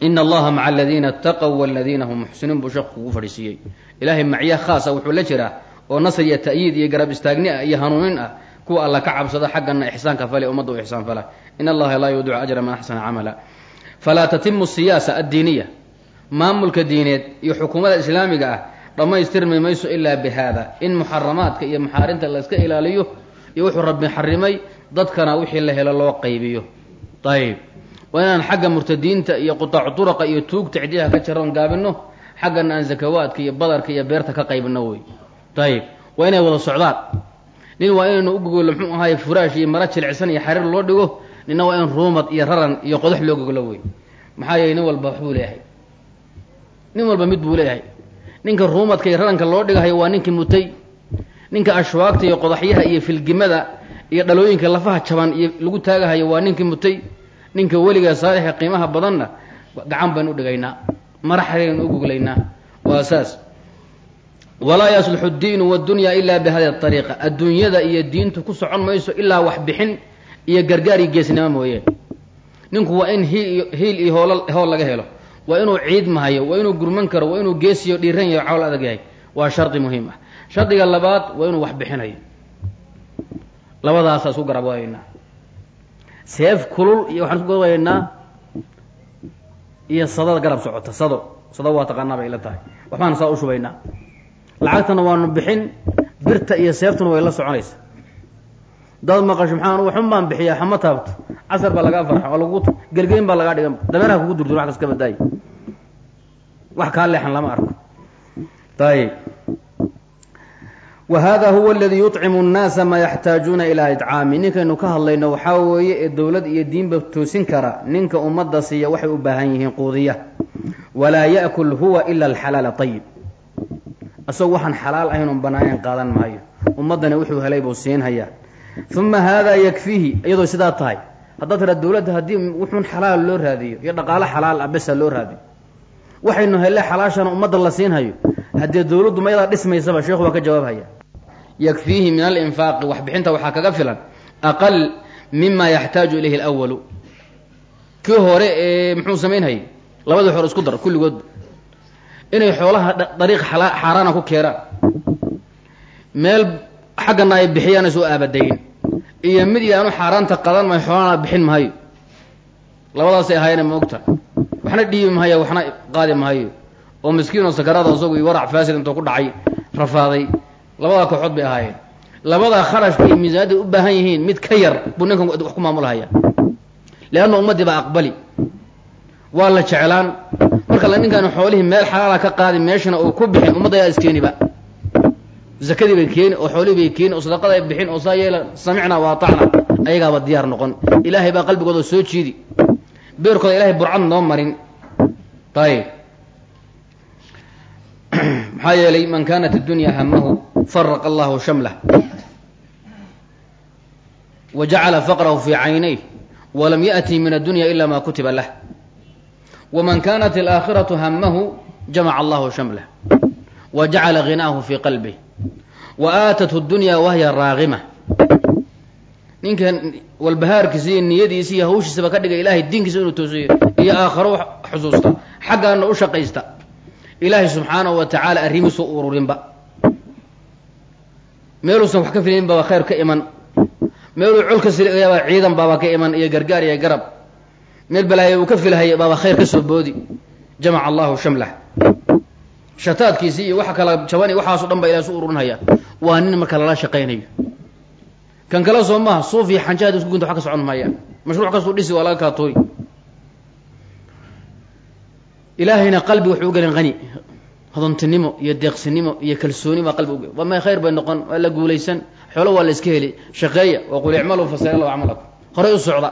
Speaker 2: Ina allaha maca aladiina ataqow waladiina hum muxsiniin buu sheekhu kugu fadhiisiiyey. Ilaahay macya khaasa wuxuu la jiraa oo nasr iyo ta'yiid iyo garab istaagni ah iyo hanuunin ah kuwa alla ka cabsada xaggana ixsaanka fale ummadda u ixsaan fala. In allaha laa yudicu ajra man axsana camala. Falaa tatimu siyaasa addiiniya. Maamulka diineed iyo xukuumadda islaamiga ah dhammaystirmi mayso ilaa bi haada in muxaramaadka iyo maxaarinta la iska ilaaliyo iyo wuxuu rabbi xarimay dadkana wixii la helo loo qaybiyo. Ayib waa inaan xagga murtadiinta iyo qutaacu duraqa iyo tuugta cidyaha ka jaroon gaabino xaggana aan zakawaadka iyo badarka iyo beerta ka qaybino wey ayib waa inay wada socdaan. Nin waa inaynu ugogolo muxuu ahaay furaash iyo mara jilicsan iyo xariir loo dhigo nina waa in ruumad iyo raran iyo qodax loo gogolo wey maxaa yeele nin walba waxbuu leeyahay. Nin walba mid buu leeyahay. Ninka ruumadka iyo raranka loo dhigahayo waa ninkii mutay ninka ashwaagta iyo qodaxyaha iyo filgimada iyo dhalooyinka lafaha jaban iyo lagu taagahayo waa ninkii mutay ninka weligaa saalixa qiimaha badanna gacan baynu u dhigaynaa mara xariiraynu u goglaynaa waa saas. Walaa yasluxu addiinu waddunyaa ilaa bi hadi ariiqa adduunyada iyo diintu ku socon mayso ilaa wax bixin iyo gargaar iyo geesnimo mooyeen ninku waa in hiil hiil iyo hool hool laga helo. Waa inuu ciid mahayo waa inuu gurman karo waa inuu geesiyo dhiiran yahay cawl adag yahay. Waa shardi muhiim ah shardiga labaad waa inuu wax bixinayo. Labadaasa isku garab wadaynaa seef kulul iyo waxaan isku garwaynaa iyo sadada garab socota sado. Sado waa taqaanaa bay ila tahay. Waxbaan saa u shubaynaa. Lacagtana waanu bixin birta iyo seeftuna way la soconaysa dad maqasho maxaan waxun baan bixiyaa hama taabto. Casar baa lagaa farxa oo lagu gelgelin baa lagaa dhigan. Dameeraha kugu durdur wax kas ka badaaye wax kaa leexan lama arko. Ayib wa hada huwa aladi yuطcimu الnaasa maa yaxtaajuuna ilaa idcaami ninkaynu ka hadlayno waxaa weeye ee dowlad iyo diinba toosin kara ninka ummadda siiya waxay u baahan yihiin quudiya walaa yaأkul huwa ila alxalaala ayib asagoo waxaan xalaal ahayn un banaanen qaadan maayo ummaddana wuxuu helay buu siinhayaa uma haadaa yakfiihi iyadoo sidaa tahay haddaad tiraa dowladda haddii wuxuun xalaal loo raadiyo iyo dhaqaalo xalaal ah besa loo raadiyo waxaynu helle xalaashana ummadda la siinhayo haddee dowladdu ma yadaa dhismaysaba sheekhu waa ka jawaabhaya yakfiihi min alinfaaqi waxbixinta waxaa kaga filan aqal mima yaxtaaju ilayhi alawalu kii hore ee muxuu samaynhayay labadii hore isku dar kulligoodba inay xoolaha dariiq xaaraana ku keenaan meel xaggana ay bixiyaan soo aabadayn iyo mid yaanu xaaraanta qadan mayo xoolana bixin mahayo labadaasay ahaayeen ma ogta. Waxna dhiibi mahayo waxna qaadi mahayo oo miskiinoo sakarada isagu warac faasid intuu ku dhacay rafaaday
Speaker 1: labadaa kooxood bay ahaayeen. Labadaa kharashka iyo miisaanadda u baahan yihiin mid ka yar buu ninkan wax ku maamulhaya leanna ummaddii baa aqbali. Waa la jeclaan. Marka la ninkan xoolihii meel xalaala ka qaadi meeshana uu ku bixin ummadda ayaa iskeeniba zakadii bay keeni oo xoolihii bay keeni oo sadaqada ay bixin oo saa yeela samicna wa atacna ayagaaba diyaar noqon. Ilaahay baa qalbigooda soo jiidi. Beerkooda ilahay burcad noo marin. Ayib maxaa yeelay man kaanat addunyaa hamahu faraqa allahu shamlah wa jacala faqrahu fii caynayh walam yaأtii min addunya ila ma kutiba lah. Waman kanat alaakhiratu hamahu jamaca allahu shamlah wa jacala ghinaahu fii qalbih wa aatathu dunya wahya raaqima ninka walbahaarkiisa iyo niyadiisa iyo hawshiisaba ka dhigay ilaahay diinkiisa inuu toosiyo iyo aakharo xusuusta xaggaana u shaqaysta ilaahay subxaanahu wa tacaala arrimiisu ururinba meeluusan wax ka filayn baba khayr ka iman. Meeluu col ka ciidan baaba ka iman iyo gargaar iyo garab. Meel balaayo uu ka filahaya baaba khayr ka soo boodi. Jamaca allahu shamlah shataadkiisii iyo waxa kala jaban iyo waxaaso dhan ba ilahay su ururinhaya waa nin marka lala shaqaynayo. Kan kale soo maha suuf iyo xanjaada isku gunta wax ka socon maaya mashruuc kastuu dhisi waa laga kala tooy ilaahayna qalbi wuxuu u gelin hani hodontinimo iyo deeqsinimo iyo kalsooni baa qalbi uge waa may khayr bay noqon waa la guulaysan xoolo waa la iska heli shaqeeya wa qul icmaluu fasara lahu acmalakum horay u socda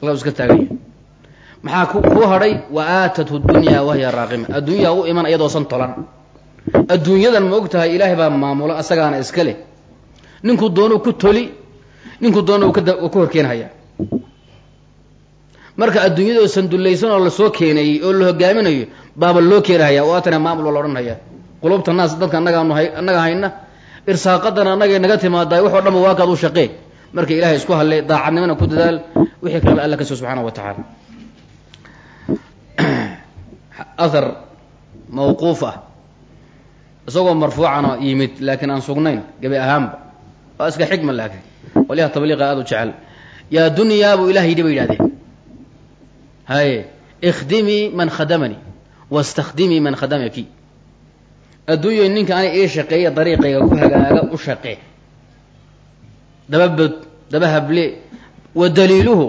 Speaker 1: alla iska taaganya maxaa kuu hadhay wa aatathu dunya wahya raaqima adduunyaa u iman iyadoosan tolan adduunyadan ma og ilaahay baa maamula asagaana iska leh ninkuu doonuu ku toli ninkuu doona ka horkeenhaya marka adduunyada oo sandullaysan oo la soo keenayey oo la hogaaminayo baaba loo keenahaya oo atana maamul waa la odhanhaya qulubta naas dadka annagaanu hay annaga hayna. Irsaaqadana annagay naga timaadaay wax dhanba waa kaad u shaqee. Marka ilaahay isku hadle daacadnimana ku dadaal. Wixii kalena alla ka soo subxaana wa tacaala. Ahar mawquuf ah. Isagoo marfuucana yimid laakiin aan sugnayn gabi ahaanba waa iska xikma laakiin. Qolyaha tabliiqa aada u jecel. Yaa dunyaa buu ilaah yidhi bay yidhahdeen haye ikhdimii man khadamanii wastakdimii man khadamaki. Adduunyoy ninka ani ii shaqeeya dariiqayga ku hagaaga u shaqee. Dababod daba hable wa daliiluhu.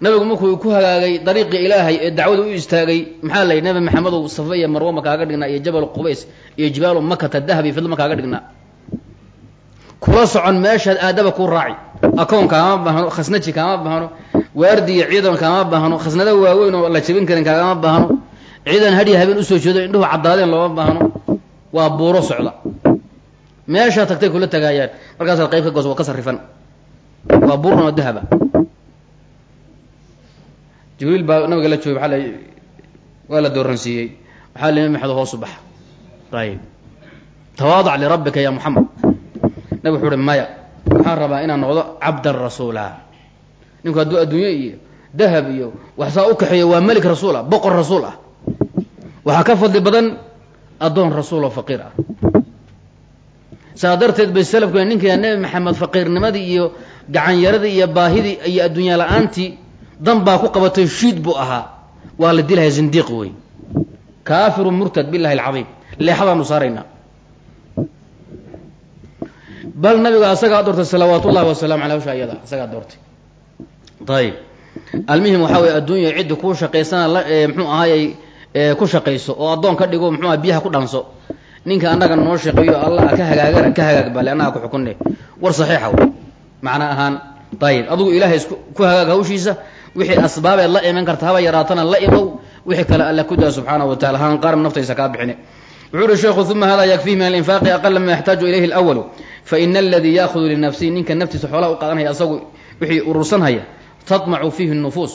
Speaker 1: Nabigu markuu ku hagaagay dariiqii ilaahay ee dacwada u istaagay maxaa la yidhi? Nabi maxamedow safa iyo marwo ma kaaga dhignaa iyo jabal qubays iyo jibaalu makata dahabi fidl ma kaaga dhignaa. Kula socon meeshaad aadaba ku raaci. Akoon kaama baahno khasnaji kaama baahno waardi iyo ciidan kaama baahno khasnada waaweyn oo la jabin karin kaagama baahno ciidan hadhiya habeen u soo jeedo indhuhu caddaadeen looma baahno waa buuro socda. Meeshaa tagtay kula tagaayaan markaasaad qayb ka goos waa ka sarrifan. Waa buurna oo dahaba. Jibriil baa nabiga la joogay maaa waa la dooransiiyey. Waxaa la maxamed hoosu baxa ayib tawaadac lirabbika ya moxamed nabig wuxuu uhi maya waxaan rabaa inaan noqdo cabdan rasuula ninku hadduu adduunye iyo dahab iyo waxsaa u kaxeeya waa melik rasuul ah boqor rasuul ah. Waxaa ka fadli badan addoon rasuul oo faqiir ah. Saa darteed bay salafku ninka nebi maxamed faqiirnimadii iyo gacanyaradii iyo baahidii iyo adduunya la'aantii dan baa ku qabatay shiid buu ahaa. Waa la dilaya zindiiq wey kaafiru murtad billahi alcadiim. Leexadaanu saaraynaa bal nabiga asagaa doortay salawaat ullahi wasalaamu aley hawsha iyada asagaa doortay ayib almuhim waxaa weye adduunya ciddi kuu shaqaysana mxuu ahaayey ku shaqayso oo addoon ka dhigo mxuu aha biyaha ku dhanso. Ninka annaga noo shaqeeyo allah ka hagaagana ka hagaag bale annaga ku xukunne. War saxiixa w macna ahaan ayib adugu ilaahay ku hagaag hawshiisa wixii asbaabeed la iman karta haba yaraatana la imow wixii kale alla ku daa subxaanahu wa tacala haan qaarm naftaysa kaa bixine. Wuxuu uhi sheekhu uma hada yakfihi min alinfaaqi aqala mima yaxtaaju ilayhi اlأwalu faina aladii yaahudu linafsihi ninka naftiisa xoolaha u qaadanhaya asagu wixii urursanhaya tadmacu fiihi nufuus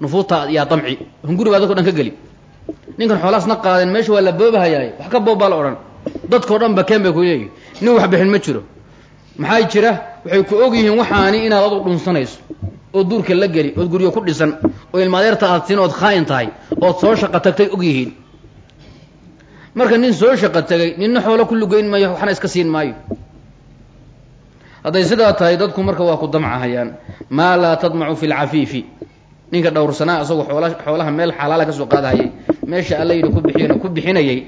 Speaker 1: nufuusta yaa damci. Hunguri baa dadko dhan ka geli. Ninkan xoolahaasna qaadeen meesha waa la boobahayaay wax ka boob baa la dhan ba keen bay ku leeyihi nin wax bixin ma jiro. Maxaa jira? Waxay ku og yihiin waxaani inaad adu dhunsanayso oo duurka la geli ood guryo ku dhisan oo ilmaadeerta aad siin ood khaa'in tahay ood soo shaqo tagtay og yihiin. Marka nin soo shaqo tagay ninna xoolo ku lugeyn maayo waxna iska siin maayo hadday sidaa tahay dadku marka waa ku damcahayaan. Maa laa tadmacu fi lcafiifi ninka dhowrsanaa isagoo xoola xoolaha meel xalaala ka soo qaadahayay meesha alla yidhi ku bixiyana ku bixinayay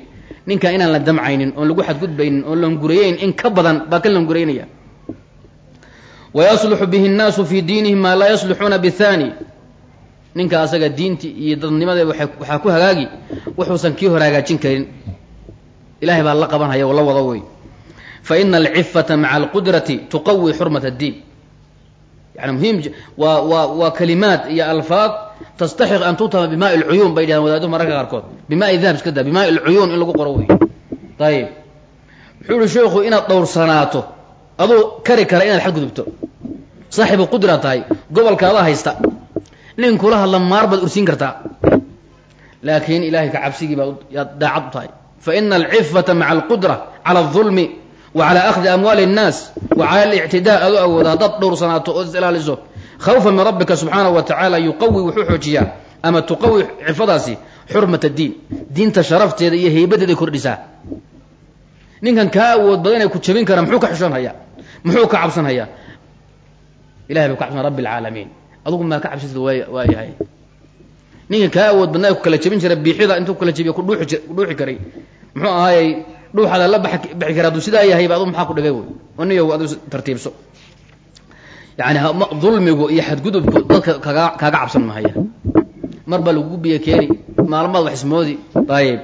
Speaker 1: ninka inaan la damcaynin oon lagu xadgudbaynin oon langurayeyn in ka badan baa ka languraynaya. Wayasluxu bihi nnaasu fii diinihim maa laa yasluxuuna bithani ninka asaga diinti iyo dadnimada waxaa ku hagaagi wuxuusan kii hore hagaajin karin. Ilahay baa la qabanhaya oo la wado wey fa ina alcifata maca alqudrati tuqawi xurmat addiin yani muhiim waa waa waa kalimaad iyo alfaad tastaxiq an tutama bimaai lcuyuun bay dhahaan wadaadu mararka qaarkood. Bimaai dahab iska daa bimaai lcuyuun in lagu qoro wey ayib wuxuu ihi sheikhu inaad dhowrsanaato aduu kari kara inaad xadgudubto saaxibu qudra tahay gobolkaada haysta nin kula hadla maar baad ursiin kartaa. Laakiin ilahay ka cabsigii baa yaad daacad u tahay. Fa ina alcifata maca alqudra cala aldulmi wa cala akhdi amwaali اnnaas wa cala alictidaa adoo awooda haddaad dhowrsanaato ood is ilaaliso khawfa min rabbika subxaanahu wa tacaala yuqawi wuxuu xoojiyaa ama tuqawi cifadaasi xurmat addiin diinta sharafteeda iyo heybadeeday kordhisaa. Ninkan kaa awood badan ee ku jabin kara muxuu ka xishoon hayaa? Muxuu ka cabsan hayaa? Ilahay buu ka cabsan rabbi alcaalamiin adugu maa ka cabsatid waa waa yahay ninka kaa awood badnaa ku kala jabin jira biixida intuu kala jabiya ku dhuuxi ku dhuuxi karay. Muxuu ahaayey dhuuxaada la ba baxi kara aduu sidaa yahayba adugu maxaa ku dhigay wey aniyow adu tartiibso. Yani dulmigu iyo xadgudubku dadka kaga kaaga cabsan mahaya mar baa lagugu biyo keeni maalmaad wax ismoodi ayib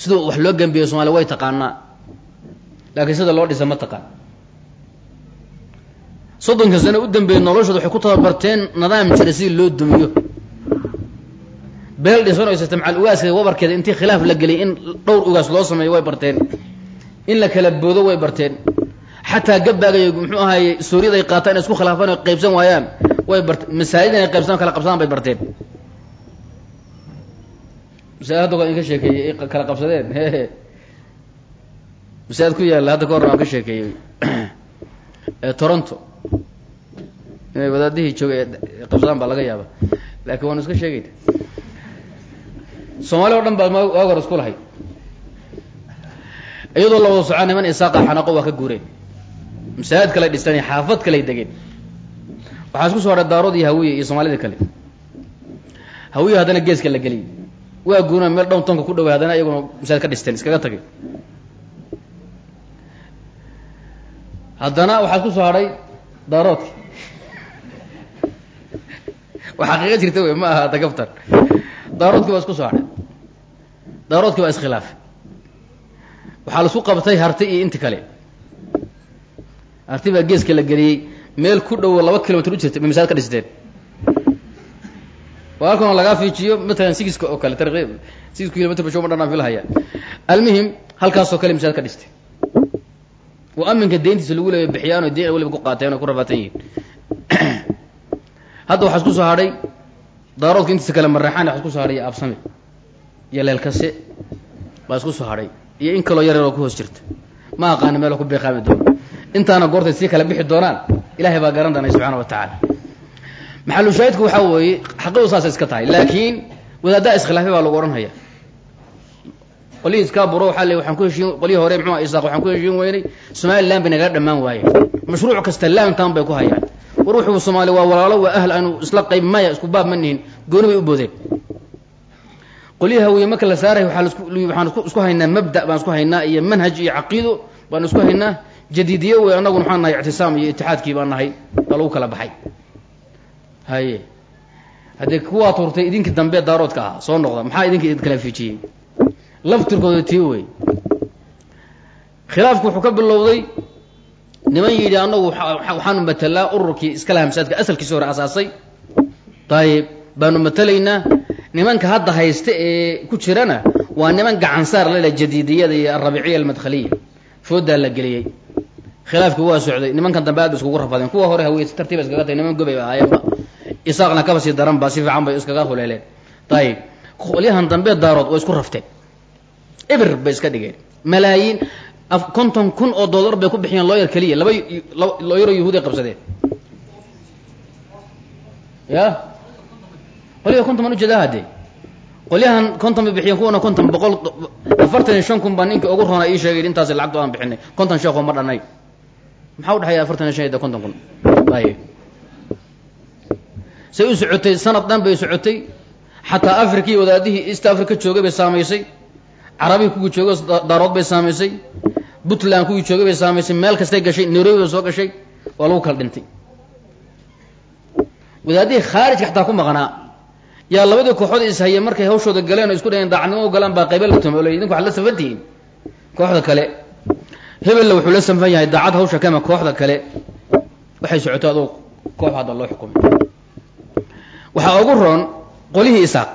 Speaker 1: siduu wax loo gembiyo somaaliya way taqaanaa. Laakiin sida loo dhisa ma taqaan. Soddonka sano u dambeeyey noloshooda waxay ku tababarteen nidaam jira sidii loo dumiyo beel isata macal ugaaskeeda wabarkeeda intii khilaaf la geliyay in dhowr ugaas loo sameeyo way barteen. In la kala boodo way barteen. Xataa gabaagayo muxuu ahaaye suuriyada ay qaataan inay isku khilaafaan o qaybsan waayaan way barteen. Masaajid inay qaybsan kala qabsadaan bay barteen. Masaajid hadda in ka sheekeeyey kala qabsadeen? Masaajid ku yaalla hadda ka horna aan ka sheekeeyey. Toronto. Inay wadaadihii joogay ee qabsadaan baa laga yaaba laakiin waanu iska sheegayna soomaali o dhan baa waag hor isku lahay. Iyadoo la wada socaa niman isaaqa xanaaqo waa ka guureen masaajid kale dhistan xaafad kaley degeen. Waxaa isku soo hadhay daarood iyo hawiye iyo soomaalida kale. Hawiye haddana geeska la geliyay. Waa guuna meel dhown tonka ku dhaway haddana iyaguna masaajid ka dhisteen iskaga tagay. Haddana waxaa isku soo hadhay daaroodki waa xaqiiqa jirta wey ma aha dagaftan daaroodkii waa isku soo hadhay daaroodkii waa iskhilaafay waxaa la isku qabtay harti iyo inti kale. Harti baa geeska la geliyey meel ku dhowo laba kilomitr u jirta bay masaajid ka dhisteen. Halkan lagaa fiijiyo matalan sigiska oo kale tariq six kilomitr basho dhanaan filhaya almuhim halkaasoo kale masaajid ka dhistay oo aminka deyntiisa lagu leeya bixiyaan oo deyn waliba ku qaateen oo ku rafaatan yihiin. Hadda waxaa isku soo hadhay daaroodka intiisa kale mareexaan waxa isku soo hadhay absame iyo leelkase baa isku soo hadhay iyo in kaloo yar yar oo ku hoos jirta. Ma aqaana meel ku beeqaami doono intaana goortay sii kala bixi doonaan ilahay baa garan doonay subxana wa tacaala. Maxalushaahidku waxaa weeye xaqidu saasay iska tahay laakiin wadaaddaa iskhilaafay baa lagu odhanhaya qolyihii iskaaburo waxaa le waxaan ku heshiin qolyihii hore muxuu isaaq waxaan ku heshiin weynay somaliland bay nagala dhammaan waayeen mashruuc kasta laantan bay ku hayaan. War wuxuu soomaali waa walaalo waa ahl aanu isla qayb maya isku baab ma nihin. Gooni bay u boodeen qolyaha hawiye marka la saaray waxaan isku haynaa mabda baan isku haynaa iyo manhaj iyo caqiido baan isku haynaa. Jadiidiye wey annaguna waxaan nahay ictisaam iyo itixaadkii baan nahay baa lagu kala baxay. Haye haddii kuwaa tuurtay idinkii dambe daaroodka ahaa soo noqda maxaa idinka idin kala fiijiyey? Laftirkooda tii wey khilaafku wuxuu ka bilowday niman yidhi annagu waxaanu matelaa ururkii iska laha masaajidka asalkiisi hore asaasay. Dayib baanu matelaynaa nimanka hadda haysta ee ku jirana waa niman gacansaar lale jadiidiyada iyo alrabiciya almadkhaliya. Foodaa la geliyey. Khilaafkii waa socday. Nimankan dambe aad iskugu rafadeen. Kuwa hore hawiye si tartiiba iskaga tay niman gobay ahaayeenba isaaqna kaba sii daran ba si fiican bay iskaga huleeleen. Dayib qolyahan dambe daarood way isku rafteen ibr bay iska dhigeen. Malaayiin konton kun oo dollar bay ku bixiyeen looyar keliya. Laba looyaroo yahuud ay qabsadeen. Ya qolyaha konton baan u jeedaa haddee qolyahan konton bay bixiyeen kuwana konton boqol afartan iyo shan kun baa ninka ugu roona ii sheegay intaas lacagto aan bixinay. Konton sheekoo ma dhanay. Maxaa udhexeeya afartan iyo shan iyo konton kun? Ayib say u socotay sanad dhan bay socotay. Xataa africa iyo wadaadihii east africa joogay bay saamaysay. Carabi kuwii joogay daarood bay saamaysay. Puntland kuwii joogay bay saamaysay. Meel kastay gashay nairobi bay soo gashay. Waa lagu kala dhintay wadaadihii khaarijka xataa ku maqnaa yaa labadii kooxood ishayay markay hawshooda galeen oo isku dhayeen daacadnimo u galaan baa qaybe la tumay o la idinku waxad la safantihiin kooxda kale. Hebella wuxuu la sanfan yahay daacad hawsha kama kooxda kale. Waxay socoto adoo koox hadda loo xukumay waxaa ugu roon qolihii isaaq.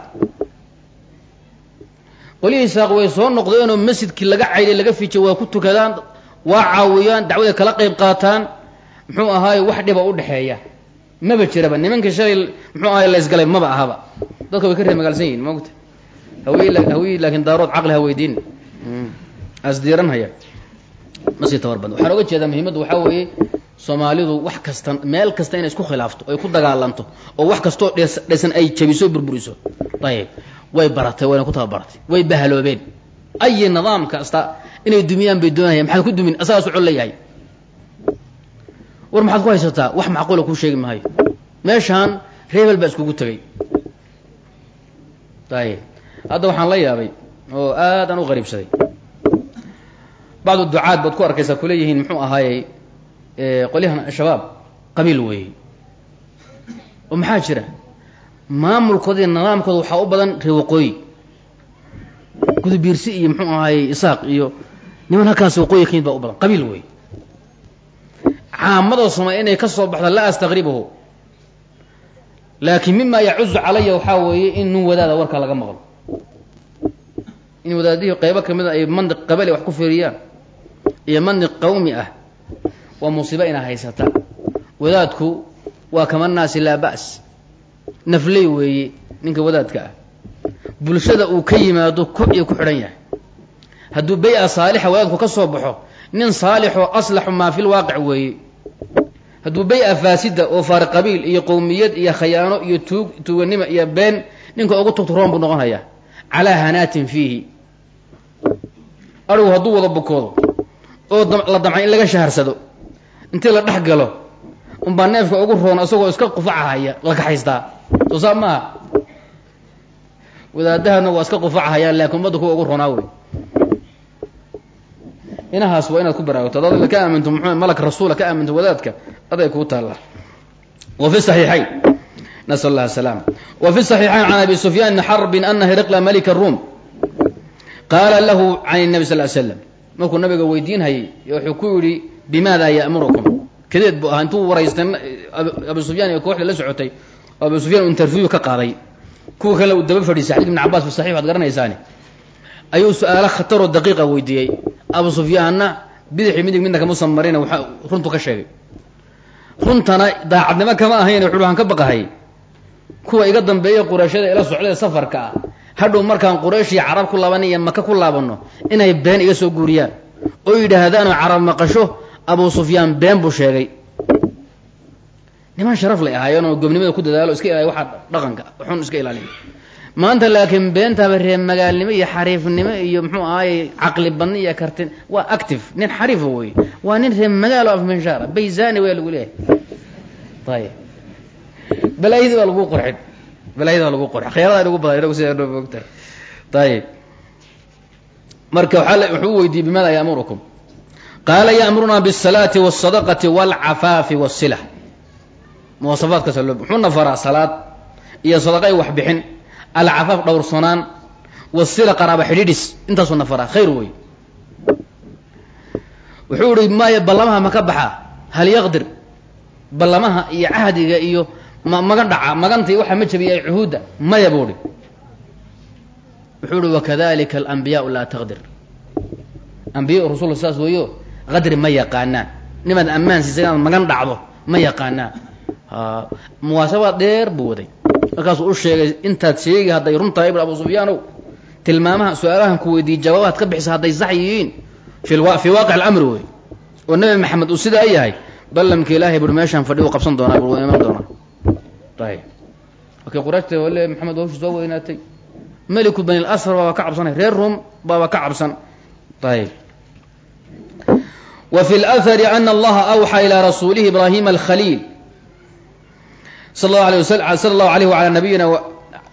Speaker 1: Qolihii isaaq way soo noqdeenoo masjidkii laga caylay laga fijay waa ku tukadaan waa caawiyaan dacwada kala qayb qaataan. Muxuu ahaaye wax dhiba udhexeeya maba jiraba. Nimankii shalay muxuu ahaay laysgalay maba ahaba. Dadka way ka reer magaalsan yihiin maogta hawy hawiyi laakiin daarood caqli ha weydiin. Asdiiranhaya masii tabar badn waxaan oga jeedaa muhiimaddu waxaa weeye soomaalidu wax kasta meel kasta inay isku khilaafto oy ku dagaalanto oo wax kastoo dhes dhesan ay jabiso burburiso ayib way baratay wayna ku tababaratay way bahaloobeen. Ayi nidaam kasta inay dumiyaan bay doonayaan maxaad ku dumin? Asagaa socon leeyahay war maxaad ku haysataa? Wax macquula kuu sheegi maayo meeshaan reebel baa iskugu tegay. Ayib hadda waxaan la yaabay oo aad aan u qariibsaday. Bacdu ducaad baad ku arkaysaa kuleeyihiin muxuu ahaayey qolyahan al-shabaab qabiil weeye oo maxaa jira? Maamulkooda iyo nidaamkooda waxaa u badan ree waqooyi gudubiirsi iyo muxuu ahaayey isaaq iyo niman halkaas waqooyi ka yimid baa u badan. Qabiil weeye caamada soomaliya inay ka soo baxda laa astaqribahu laakiin mima yacuzu calaya waxaa weeye in nin wadaada warka laga maqlo. In wadaadihii qaybo ka mid a ay mandiq qabali wax ku fiiriyaan iyo mandiq qawmi ah waa musiibo inaa haysata. Wadaadku waa kama naasi laa ba's nafley weeye ninka wadaadka ah. Bulshada uu ka yimaado kor iyo ku xidhan yahay. Hadduu bay-a saalixa wadaadku ka soo baxo nin saalixoo aslaxu maa fi lwaaqic weeye hadduu bay-a faasida oo faari qabiil iyo qowmiyad iyo khayaano iyo tuug tuuganimo iyo been ninka ugu tugturoon buu noqon hayaa calaa hanaatin fiihi. Arigu hadduu wada bukoodo oo la damcay in laga shaharsado intii la dhex galo unbaa neefka ugu roon isagoo iska qufacahaya la kaxaystaa soo saa maaha? Wadaadahana waa iska qufacahayaan laakiin ummadda kuwa ugu roonaa wey inahaas waa inaad ku baraarugto adaad ka aaminto mxu malak rasuula ka aaminto wadaadka aday kuu taalla. Wa fi saxiixayn. Nasal allah wa fi saxiixayn can abi sufyaan bni xarbin ana hiraqla malika ruum. Qaala lahu can nabi sal l slam markuu nabiga weydiinhayay wuxuu ku yidhi bimaada ya'murukum? Kadeed buu ahaa intuu waraystay abu iyo kooxda la socotay oo uu interview ka qaaday. Kuwa kale uu daba fadhiisay xadid ibn cabas fi saxix ayuu su'aalo khataroo daqiiqa weydiiyey. Abu sufyaanna bidixii midig midna kamusan marina waxa runtu ka sheegay. Runtana daacadnimo kama ahayn wuxu waxaan ka baqahay. Kuwa iga dambeeya qurayshada ila socdee safarka ah hadhow markaan qurayshii carab ku laaban iyo maka ku laabanno inay been iga soo guuriyaan. Oo yidhaahdaanoo carab maqasho abu sufyaan been buu sheegay. Niman sharaf lay ahaayeen oo gobnimada ku dadaalo iska ilaaliya waxaa dhaqanka xun iska ilaaliya maanta laakiin beentaaba reer magaalnimo iyo xariifnimo iyo muxuu ahaayey caqli badni iyo kartin waa active nin xariifa wey waa nin reer magaalo afminshaara bayzani waa lagu leeyahay ayib balaayadii baa lagu qorxin balaayadii baa lagu qorxin khiyaarada inagu badan inagu sidaa noo moogtahay ayib marka waaa wuxuu u weydiiyey bimaada yaamurukum qaala ya'muruna bالsalaati wالsadaqati wاlcafaafi wالsila muwasafaadkaas loo muxuuna faraa salaad iyo sadaqa iyo waxbixin alcafaaf dhowrsanaan wasila qaraaba xidhiidhis intaasuu nafaraa khayr wey wuxuu ihi maya ballamaha ma ka baxa hal yaqdir ballamaha iyo cahdiga iyo ma magan dhaca maganta iyo waxaa ma jabiya cuhuudda maya buu hi wuxuu ihi wakadalika alambiyaau laa taqdir ambiya rasul saas weeyo qadri ma yaqaanaan nimaad ammaan siisa inaad magan dhacdo ma yaqaanaan muwaasabaad dheer buu waday markaasuu u sheegay intaad sheegi hadday run tahay ibn abu sufyaanow tilmaamaha su'aalahan ku weydiiyey jawaabaad ka bixisa hadday sax yihiin. Fii waaqic alamri wey. Oo nabi maxamed uu sidaa yahay ballamka ilaahay bui meeshaan fadhi u qabsan doonaa bui iman doonaa. Ayb markay qurayshta wale maxamed hawshu soo weynaatay. Meliku bani lasfar baaba ka cabsanay reer rum baaba ka cabsan. Ayb wa fi lahari ana allaha awxaa ilaa rasuulihi ibraahima alkhaliil sal allahu alay wasl sala allahu alayh wala nabiyina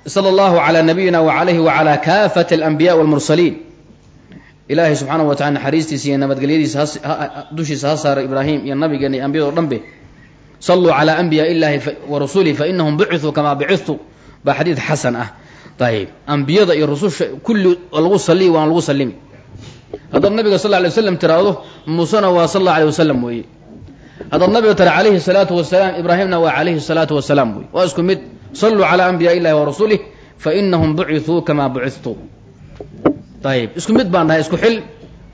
Speaker 1: sala allahu calaa nabiyina wa calayhi wacalaa kaafati alanbiya walmursaliin ilaahay subxaanahu wa tacala naxariistiisa iyo nabadgelyadiisa dushiisa ha saara ibraahim iyo nabigeena iyo ambiyado dhan be saluu calaa anbiyaa illahi wa rusulih fa inahum bucithuu kamaa bicithtu baa xadiid xasan ah. Ayib ambiyada iyo rususha kulli lagu saliy waan lagu salimi haddaad nabiga sal lay waslam tiraahdo muusena waa sal alla alay wasalam weeye haddaad nabiga tira calayhi salaatu wasalaam ibraahimna waa calayhi salaatu wasalaam wey waa isku mid saluu calaa anbiyaa illahi wa rasulih fa inahum bucithuu kamaa bucithtu ayib isku mid baan dhahay isku xil.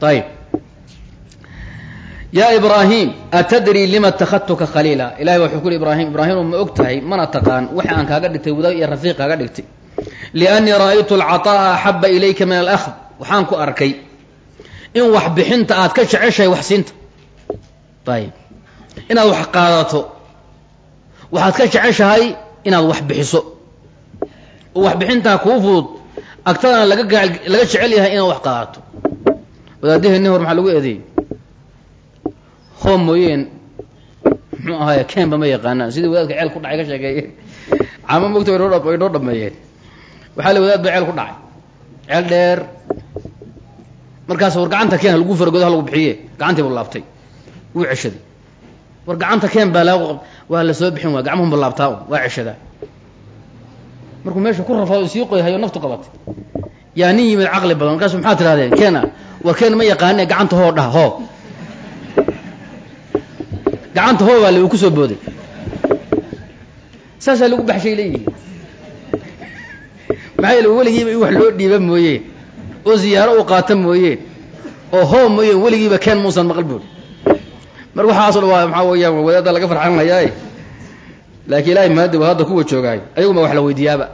Speaker 1: Ayib yaa ibraahim atadri lima اtakhadtuka khaliila? Ilahay wuxuu ku uri ibrahim ibraahimo ma og tahay mana taqaan. Waxa aan kaaga dhigtay wadaag iyo rafiiq kaaga dhigtay. Liannii ra'aytu alcaطaa'a axaba ilayka min alahd waxaan ku arkay in wax aad ka jeceshahay wax inaad wax qaadato. Waxaad ka jeceshahay inaad wax bixiso. Oo wax bixintaa kuu fudud agtadana laga laga jecel yahay inaad wax qaadato. Wadaadaheenni hor maxaa lagu eedeeyey? Hoom mooyeen muxuu ahaay kenba ma yaqaanaan sidii wadaadka ceel ku dhacay ka sheekeeye camo mogta way noo dhameeyeen waxaa la wadaad ba ceel ku dhacay. Ceel dheer. Markaas war gacanta keen lagu faragodo ha lagu bixiye gacantii bu laabtay. Wuu ceshaday war gacanta keen baa lagu waa la soo bixin waa gacmuhunba laabtaa waa ceshadaa markuu meesha ku rafaado sii qoyhayo naftu qabatay yaa nin yimid caqli badan markaasu maxaa tirahdeen keena war keen ma yaqaane gacanta hoo dhaha hoo? Gacanta hoo baa le uu ku soo booday. Saasaa lagu baxshay leeyihi maxaa yeele weligiiba in wax loo dhiiba mooyeen oo ziyaaro u qaata mooyeen oo hoo mooyeen weligiiba keen muusan maqal bood marka waxaaso waa maxaa weeyaan wadaadda laga farxanayaaye laakiin ilaahay maadiba hadda kuwa joogaayo ayaguma wax la weydiiyaaba.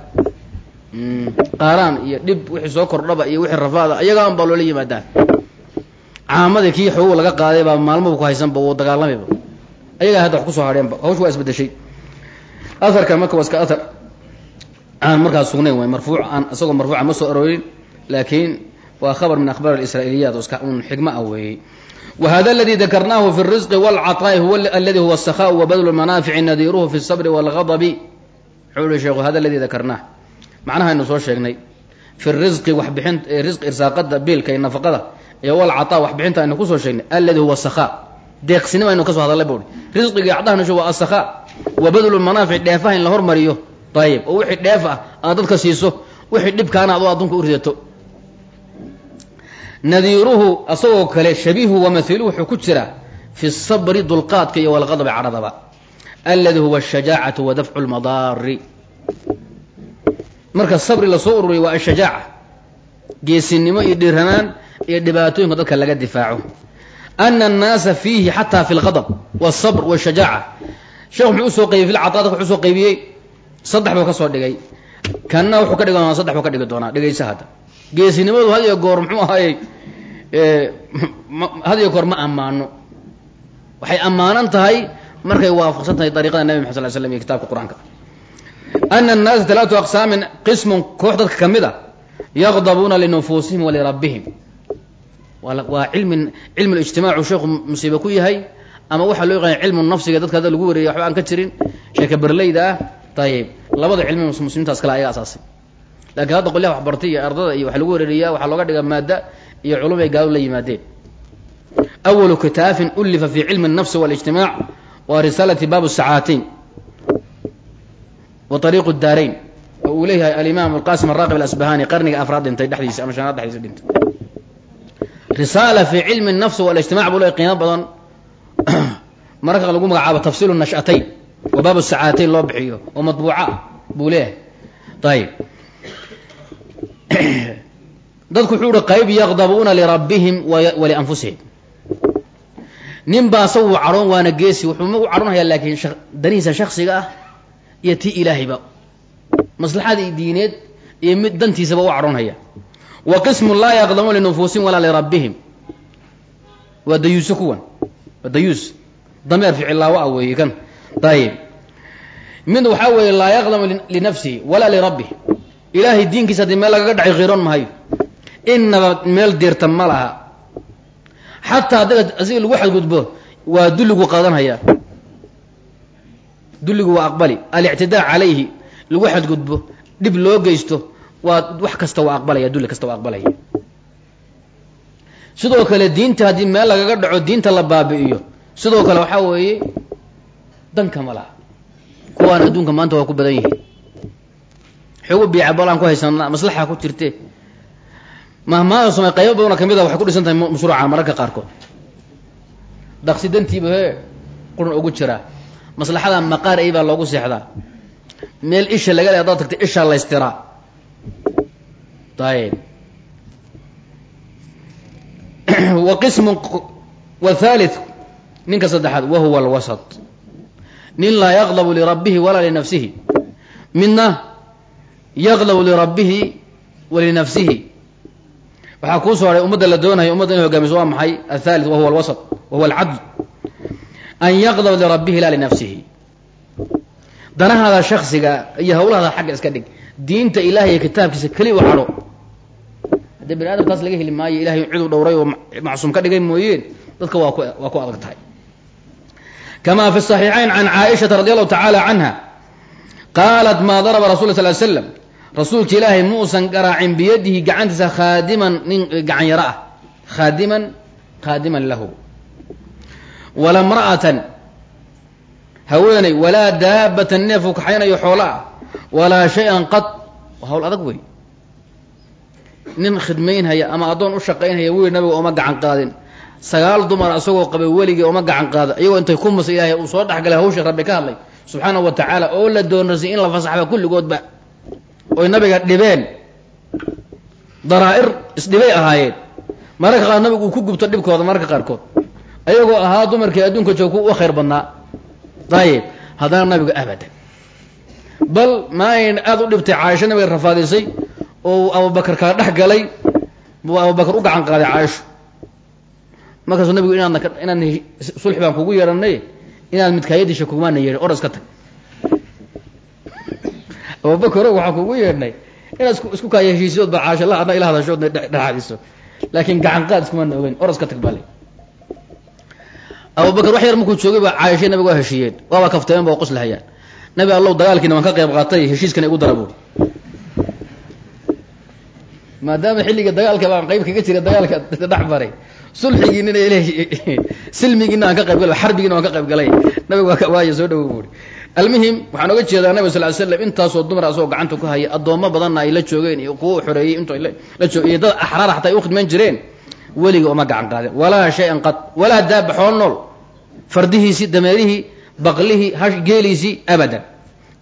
Speaker 1: Qaaraan iyo dhib wixii soo kordhaba iyo wixii rafaada ayagaa un baa loola yimaadaan. Caamadii kii xogow laga qaaday baa maalmuhu ku haysanba wuu dagaalamayba ayagaa hadda wax ku soo hadheenba hawsh waa isbedeshay aharkan marka waa iska ahar aan markaas sugnayn waay marfuuc aan isagoo marfuuca ma soo aroorin laakiin waa khabar min akhbaar israailiyaat oo iska un xikma ah weeyey whada اladي dakrnahu fi الرزq والcaطاء huw aladi huwa السkاء وbdl الmanaafici nadiruhu fi الصbr والغضb wuxuu i sheekhu hada اladي dakarnah macnaha aynu soo sheegnay fi الriزqi waxbixin riq irsaaqada biilka iyo nafaqada iyo wlcaطاء waxbixinta aynu kusoo sheegnay aladi huwa السkاء deeqsinima aynu kasoo hadalay bui risqiga acdaha nasho waa السkاء وbadl الmanaafic dheefaha in la hormariyo ayib oo wixii dheef ah aad dadka siiso wixii dhibkaana ad adunka u ridato nadiiruhu asagoo kale shabiihu wamahiluhu wuxuu ku jira fi sabri dulqaadka iyo walqadbi cadhadaba aladi huwa ashajaacatu wa dafcu lmadaari marka sabri la soo ururiya waa ashajaaca geesinimo iyo dhiranaan iyo dhibaatooyinka dadka laga difaaco. Ana annaasa fiihi xataa fi lqadb wاsabr wاshajaaca sheekh muxuu u soo qaybiyey filcataa dadka wuxuu soo qaybiyey saddex buu ka soo dhigay. Kanna wuxuu ka dhigi had iyo goor ma ammaano. Waxay ammaanan tahay markay waafaqsan tahay dariiqada nabi maxad sal slam iyo kitabka qur'aanka. Ana annaasa talaatu aqsaamin qismun koox dadka ka mid a yaqdabuuna linufuusihim walirabbihim waa cilmi cilmu lijtimaacu sheekhu musiibe ku yahay ama waxaa loo yaqaana cilmu nafsiga dadka hadda lagu wareeyay waxba aan ka jirin. Sheeka berleyda ah ayib labada cilmi muslimiintaas kale ayaga asaasay laakiin hadda qolyaha waxbartay ardada iyo waxa lagu wareeriyaa waxaa looga dhiga maada iyo culum ay gaalo la yimaadeen awalu kitaafin ulifa fi cilmi الnafsi waاlijtimaac wa risaalati baabu sacaateyn wa ariiqu daarayn oo uu leeyahay alimaam alqasim araqib alasbahani qarniga afraad dhintay dhexdiisa ama shanaad dhexdiisa dhintay risaala fi cilmi الnafsi waاlijtimac buu leeyahy qiimo badan mararka lagu magacaabo tafsiil nash'atayn wa baabu sacaateyn loo bixiyo oo matbuuca ah buu leeyahay ayib dadku wuxuu uhi qayb yaqdabuuna lirabbihim walianfusihim nin baa asagu cadhoon waana geesi wuxuu u cadhonhayaa laakiin danihiisa shaksiga ah iyo tii ilaahayba maslaxadii diineed iyo mid dantiisaba u cadhonhaya wa qismun laa yaqdabuuna linufuusihim walaa lirabbihim. Waa dayuuso kuwan waa dayuus. Dameer ficilaawo ah weeye kan. Ayib mid waxaa weeye laa yaqdamu linafsihi walaa lirabbih. Ilaahay diinkiisa haddii meel lagaga dhacay khiiroon mahayo inaba meel diirta ma laha. Xataa haddaga asiga lagu xadgudbo waa dulligu qaadanhayaa. Dulligu waa aqbali. Alictidaa calayhi lagu xadgudbo dhib loo geysto waa wax kasta waa aqbalaya dulli kasta waa aqbalaya. Sidoo kale diinta haddii meel lagaga dhaco diinta la baabi'iyo. Sidoo kale waxaa weeye danka ma laha. Kuwaan adduunka maanta waa ku badan yihiin. Xoogu biicabalaan ku haysanaa maslaxa ku jirte mahmaada samay qaybo badana ka mid a waxay ku dhisan tahay mashruucan mararka qaarkood. Daqsi dantiiba he qurun ugu jiraa maslaxada maqaar ay baa loogu seexdaa. Meel isha laga le hadaad tagta ishaa laystiraa ayb wa qismu wthalith ninka saddexaad wa huwa alwasط nin laa yaqdabu lirabbihi walaa linafsihi midna yaqdabu lirabbihi wa linafsihi waxaa kuu soo haray ummadda la doonayo ummadda inay hogaamiso waa maxay? Athalith wa huwa alwasط wa huwa alcadl an yaqdab lirabbihi la linafsihi danahaada shaksiga iyo hawlahaada xagga iska dhig. Diinta ilahay iyo kitaabkiisa keli u cadho. Haddii bani adam taas laga heli maayo ilahay ciduu dhowray oo macsuum ka dhigay mooyeen dadka waa ku waa ku adag tahay. Kama fi صaxiixayn can caaishata radi allahu tacaala canha qaalat maa daraba rasul sal slam rasuulka ilaahay muusan garaacin biyadihi gacantiisa khaadiman nin gacan yaro ah. Khaadiman khaadiman lahu. Wala mra'atan haweeney walaa daabatan neefuu kaxaynayo xoolo ah walaa shay-an qad hawl adag wey. Nin khidmaynhaya ama addoon u shaqaynhaya wiil nabiga ooma gacan qaadin. Sagaal dumar isagoo qabay weligii ooma gacan qaada iyagoo intay ku musa ilaahay uu soo dhexgalay hawsha rabbi ka hadlay. Subxaana wa tacaala oo la doonasay in la fasaxba kulligoodba oy nabiga dhibeen. Daraa-ir isdhibay ahaayeen. Mararka qaar nabigu uu ku gubto dhibkooda mararka qaarkood ayagoo ahaa dumarkii adduunka joog ku u khayr badnaa. Dayib haddana nabigu abadan. Bal ma ayn aada u dhibtay caaisho nabiga rafaadisay oo abubakar kala dhex galay buu abubakar u gacan qaaday caaisho markaasuu nabigu inaadna inaad sulxi baan kugu yeehanay inaad midkaayadisha kumaana yeehin or iska tag abubakaro waxaa kugu yeedhnay inaad isku kaaya heshiisiyood ba caasho la adna ila hadashoodna dhexaadiso. Laakiin gacan qaad ogeyn or iska tag bale abubakar wax yar markuu joogay ba caaisha nabiga waa heshiiyeen waaba kafteeen ba qoslahayaan nabi allow dagaalkiina waan ka qayb qaatay heshiiskana igu dara maadaama xilliga dagaalka baan qayb kaga jira dagaalka dhex baray. Sulxigiinina il silmigiina aan ka qayb galay xarbigiina waan ka qayb galay. Nabiga waa soo dhawo buuri almuhim waxaan oga jeedaa nabig sal slam intaasoo dumar asagoo gacanta ku haya addoommo badanna ay la joogeen iyo kuwa xoreeyey joog iyo dad axraar xataa ay u khidman jireen. Weliga uma gacan qaadeen walaa shay-an qad walaa daaba xool nool. Fardihiisii dameerihii baqlihii geeliisii abadan.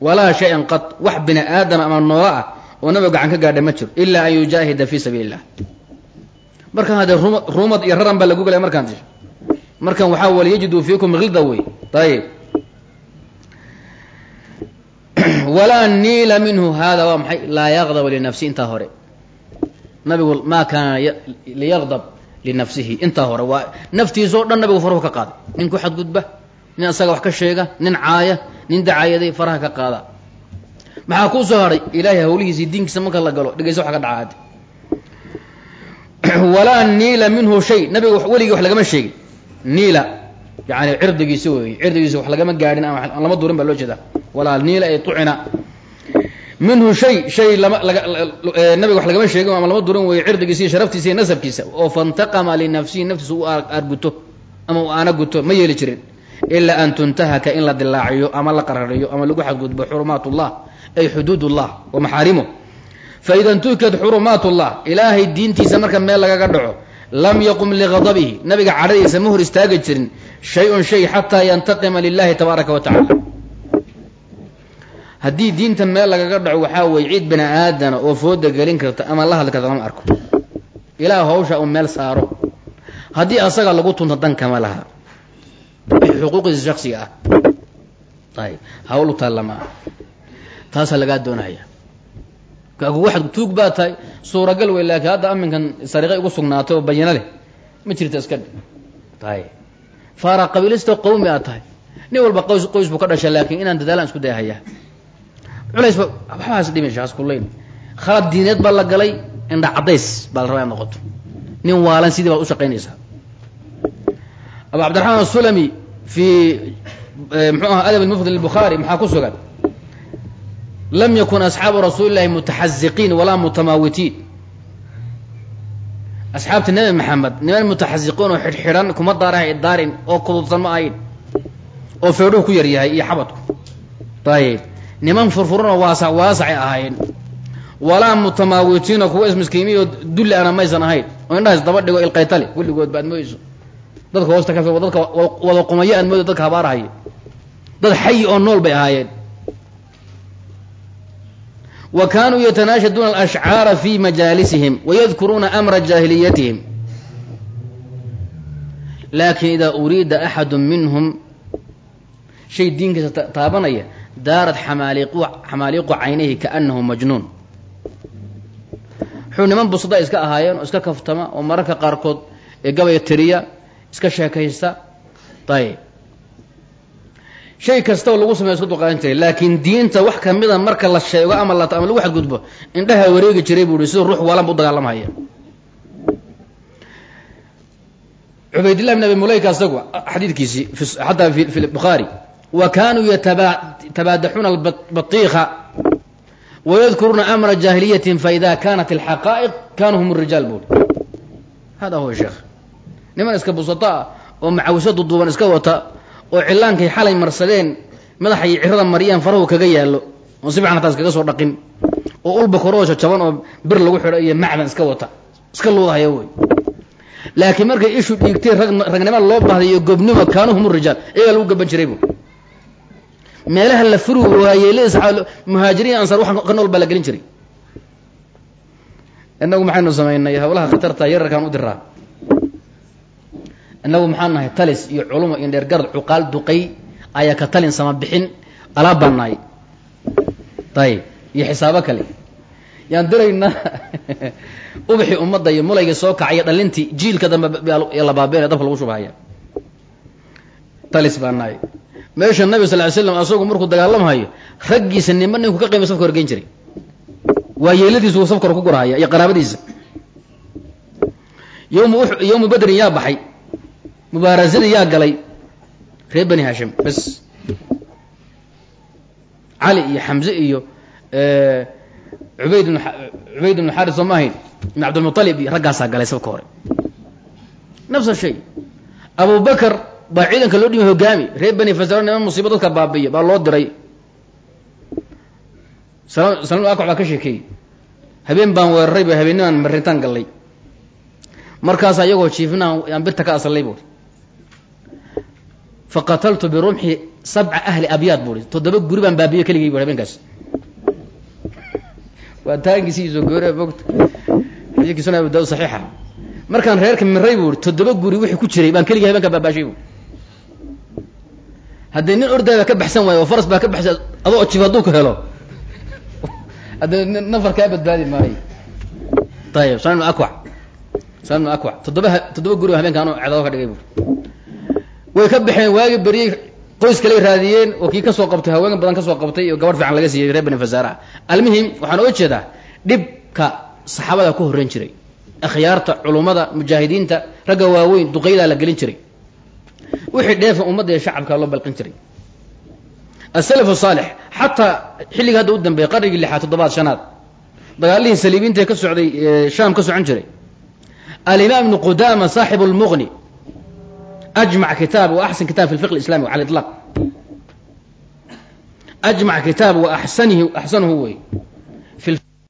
Speaker 1: Walaa shay-an qad wax bini aadama ama noola ah oo nabiga gacan ka gaadha ma jiro ilaa an yujaahida fii sabiili illah markan haddee rum rumad iyo raran baa lagu galay markaan markan waxaa wala yajiduu fiikum hilda wey ayib walaa niila minhu hada waa maxay? Laa yaqdab linafsi intaa hore. Nabigu maa kaana liyaqdab linafsihi intaa hore. Waa naftiisao dhan nabigu farahu ka qaaday nin ku xadgudba nin asaga wax ka sheega nin caaya nin dacaayaday faraha ka qaada. Maxaa kuu soo hadhay ilaahay hawlihiisii diinkiisa marka la galo dhegeysa wax ka dhacaad walaa niila minhu shay. Nabiga weligii wax lagama sheegin. Niila yani cirdigiisi wey cirdigiisi wax lagama gaadhin ama lama durin baa loo jeedaa. Walaa niila ay tucina. Minhu shay shay nabiga wax lagama sheegin ama lama durin weeye cirdigiisa iyo sharaftiisa iyo nasabkiisa. Oo fantaqama linafsihi naftiisa u aarguto ama u aana guto ma yeeli jirin. Ilaa an tuntahaka in la dilaaciyo ama la qarariyo ama lagu xadgudbo xurumaat ullah ay xuduud ullah wa maxaarimuh faida ntuhikat xurumaat ullah ilaahay diintiisa marka meel lagaga dhaco lam yaqum liqadabihi nabiga cadhadiisa ma hor istaagi jirin. Shay-un shay xataa yantaqima lilahi tabaaraka wa tacala haddii diinta meel lagaga dhaco waxaa weye cid bani aadana oo fooda gelin karta ama la hadli karta lama arko. Ilaah hawsha uu meel saaro. Haddii asaga lagu tunto dan kama laha. Xuquuqdiisa shaksiga ah. Ayib hawl u taalla waxaad tuug baa tahay. Suuragal wey laakiin hadda aminkan sariiqay ugu sugnaatay oo bayina leh ma jirta iska faara qabiilista qawmi aad tahay. Nin walba qoys qoys buu ka dhashay laakiin inaan dadaalaan isku daya hayaa culays ba waxbaas dhimisha haskuleyn khalad diineed baa la galay indha caddays baa la rabaa inaad noqoto. Nin waalan sidii baad u shaqaynaysaa abu cabdiraxmaan asulami fi mxuu aha adab mufdi lbukhaari maxaa ku sugan lam yakun asxaabu rasuuli llahi mutaxaziqiin walaa mutamaawitiin asxaabta nebi maxamed niman mutaxasiqiin oo xidhxidhan kuma daaraha idaarin oo kududsan ma ahayn oo feedhuhu ku yar yahay iyo xabadku ayib niman furfuran oo waasa waasacay ahayn walaa mutamaawijiina kuwa ismiskiimiyo dulli ana maysan ahayn oo indhahaas daba dhigo ilqaytale kulligood ba moodeyso dadka hoosta ka dadka wada qumayo aad dadka habaarahaya dad xayi oo nool bay ahaayeen wa kaanuu yatanaashaduuna alashcaara fi majaalisihim wayadkuruuna amra jaahiliyatihim laakin idaa uriida axadu minhum shay diinkiisa taabanaya daarad xamaaliiqu caynayhi kaanahu majnuun wuxuu niman busada iska ahaayeen oo iska kaftama oo mararka qaarkood gabaya tiriya iska sheekaysta shay kastao lagu sameyo isku jiray laakiin diinta wax kamida marka la sheego ama la ama lagu xadgudbo indhaha wareegi jiray buu hi siduu ruux waalan bu u dagaalamhaya cubaydillah bn abi mulayka isagu xadiidkiisii xataa fi bukhaari wa kanuu yatabaadaxuuna albatiika wayadkuruuna amra jaahiliyatin faida kanat alxaqaa'iq kanuu hum rijaal buuri hada huwa sheekh niman iska busata ah oo macawiso duduuban iska wata oo cilaankay xalay marsadeen madaxay cirada mariyaan farahu kaga yaallo oo si fiican hataa iskaga soo dhaqin oo ulba koroosha jaban oo bir lagu xidho iyo macdan iska wata iska luudahaya wey laakiin markay ishu dhiigtay rag ragnimo loo baahday iyo gobnimo kaanuu hum rijaal iyagaa lagu gaban jiray bu meelaha la furi waayeeladiis muhaajiriin ansaar wax ka nool baa la gelin jiray. Inagu maxaynu samaynay hawlaha khatarta yararkaan u diraa inagu maxaan nahay talis iyo culumo iyo dheergarad cuqaal duqay ayaa ka talin sama bixin alaab baan nahay ayib iyo xisaabo kale yaan diraynaa ubaxii ummadda iyo mulayga soo kacaya dhalintii jiilka dambe la baabeena dabka lagu shubahaya talis baan meesha nabi sal ly slam asagu markuu dagaalamhayo raggiisa nima ninku ka qiima safka horgeyn jiray waa yeeladiisu uu safka hor ku gurahaya iyo qaraabadiisa yowma bedrin yaa baxay mubaarasadii yaa galay reer bani hashim bas. Cali iyo xamze iyo ubayd cubayd ibnu xaris soo ma ahayn. Ibn cabdilmualib iyo raggaasaa galay safka hore. Nafs shay. Abu baa ciidanka loo dhimi hogaami. Reer bani fasaro niman musiibo dadka baabiya baa loo diray. Salm akac baa ka sheekeeyey. Habeen baan weeraray ba habeennimaan marintaan gallay markaasa iyagoo jiifina aan birta ka aslay buuri faqataltu birumxi sabca ahli abyaad buuri toddoba guri baan baabiyo keligay bu habeenkaas. Waa taankiisiiso goore sunan daud saxiixa. Markaan reerka miray buuri toddoba guri wixii ku jiray baan keligay habeenkaa baabaashay buuri haddii nin ordaada ka baxsan waayo oo faras baa ka baxsan adoo jif hadduu ku helo. Haddee nafar kaa badbaadi maayo. Ayib san ibnu akwac san ibnu toddoba guri habeenka anoo cedado ka dhigay buuri way ka baxeen waagi beriyey qoys kaley raadiyeen oo kii ka soo qabtay haween badan ka soo qabtay iyo gabadh fiican laga siiyey reer bani fasaara. Almuhim waxaan oga jeedaa dhibka saxaabada ku horreyn jiray akhyaarta culummada mujaahidiinta ragga waaweyn duqaydaa la gelin jiray. Wixii dheefa ummadda iyo shacabka loo balqin jiray. Asalaf saalix xataa xilliga hadda u dambeeyay qarnigii lixaad toddobaad shanaad dagaalihii saliibiinta ka socday shaam ka socon jiray. Alimaam ibnu qudama saaxibu lmuqni wa axsan kitab fi lfiq islami cala iطlaq ajmac kitaab wa axsanihi axsanuhu wey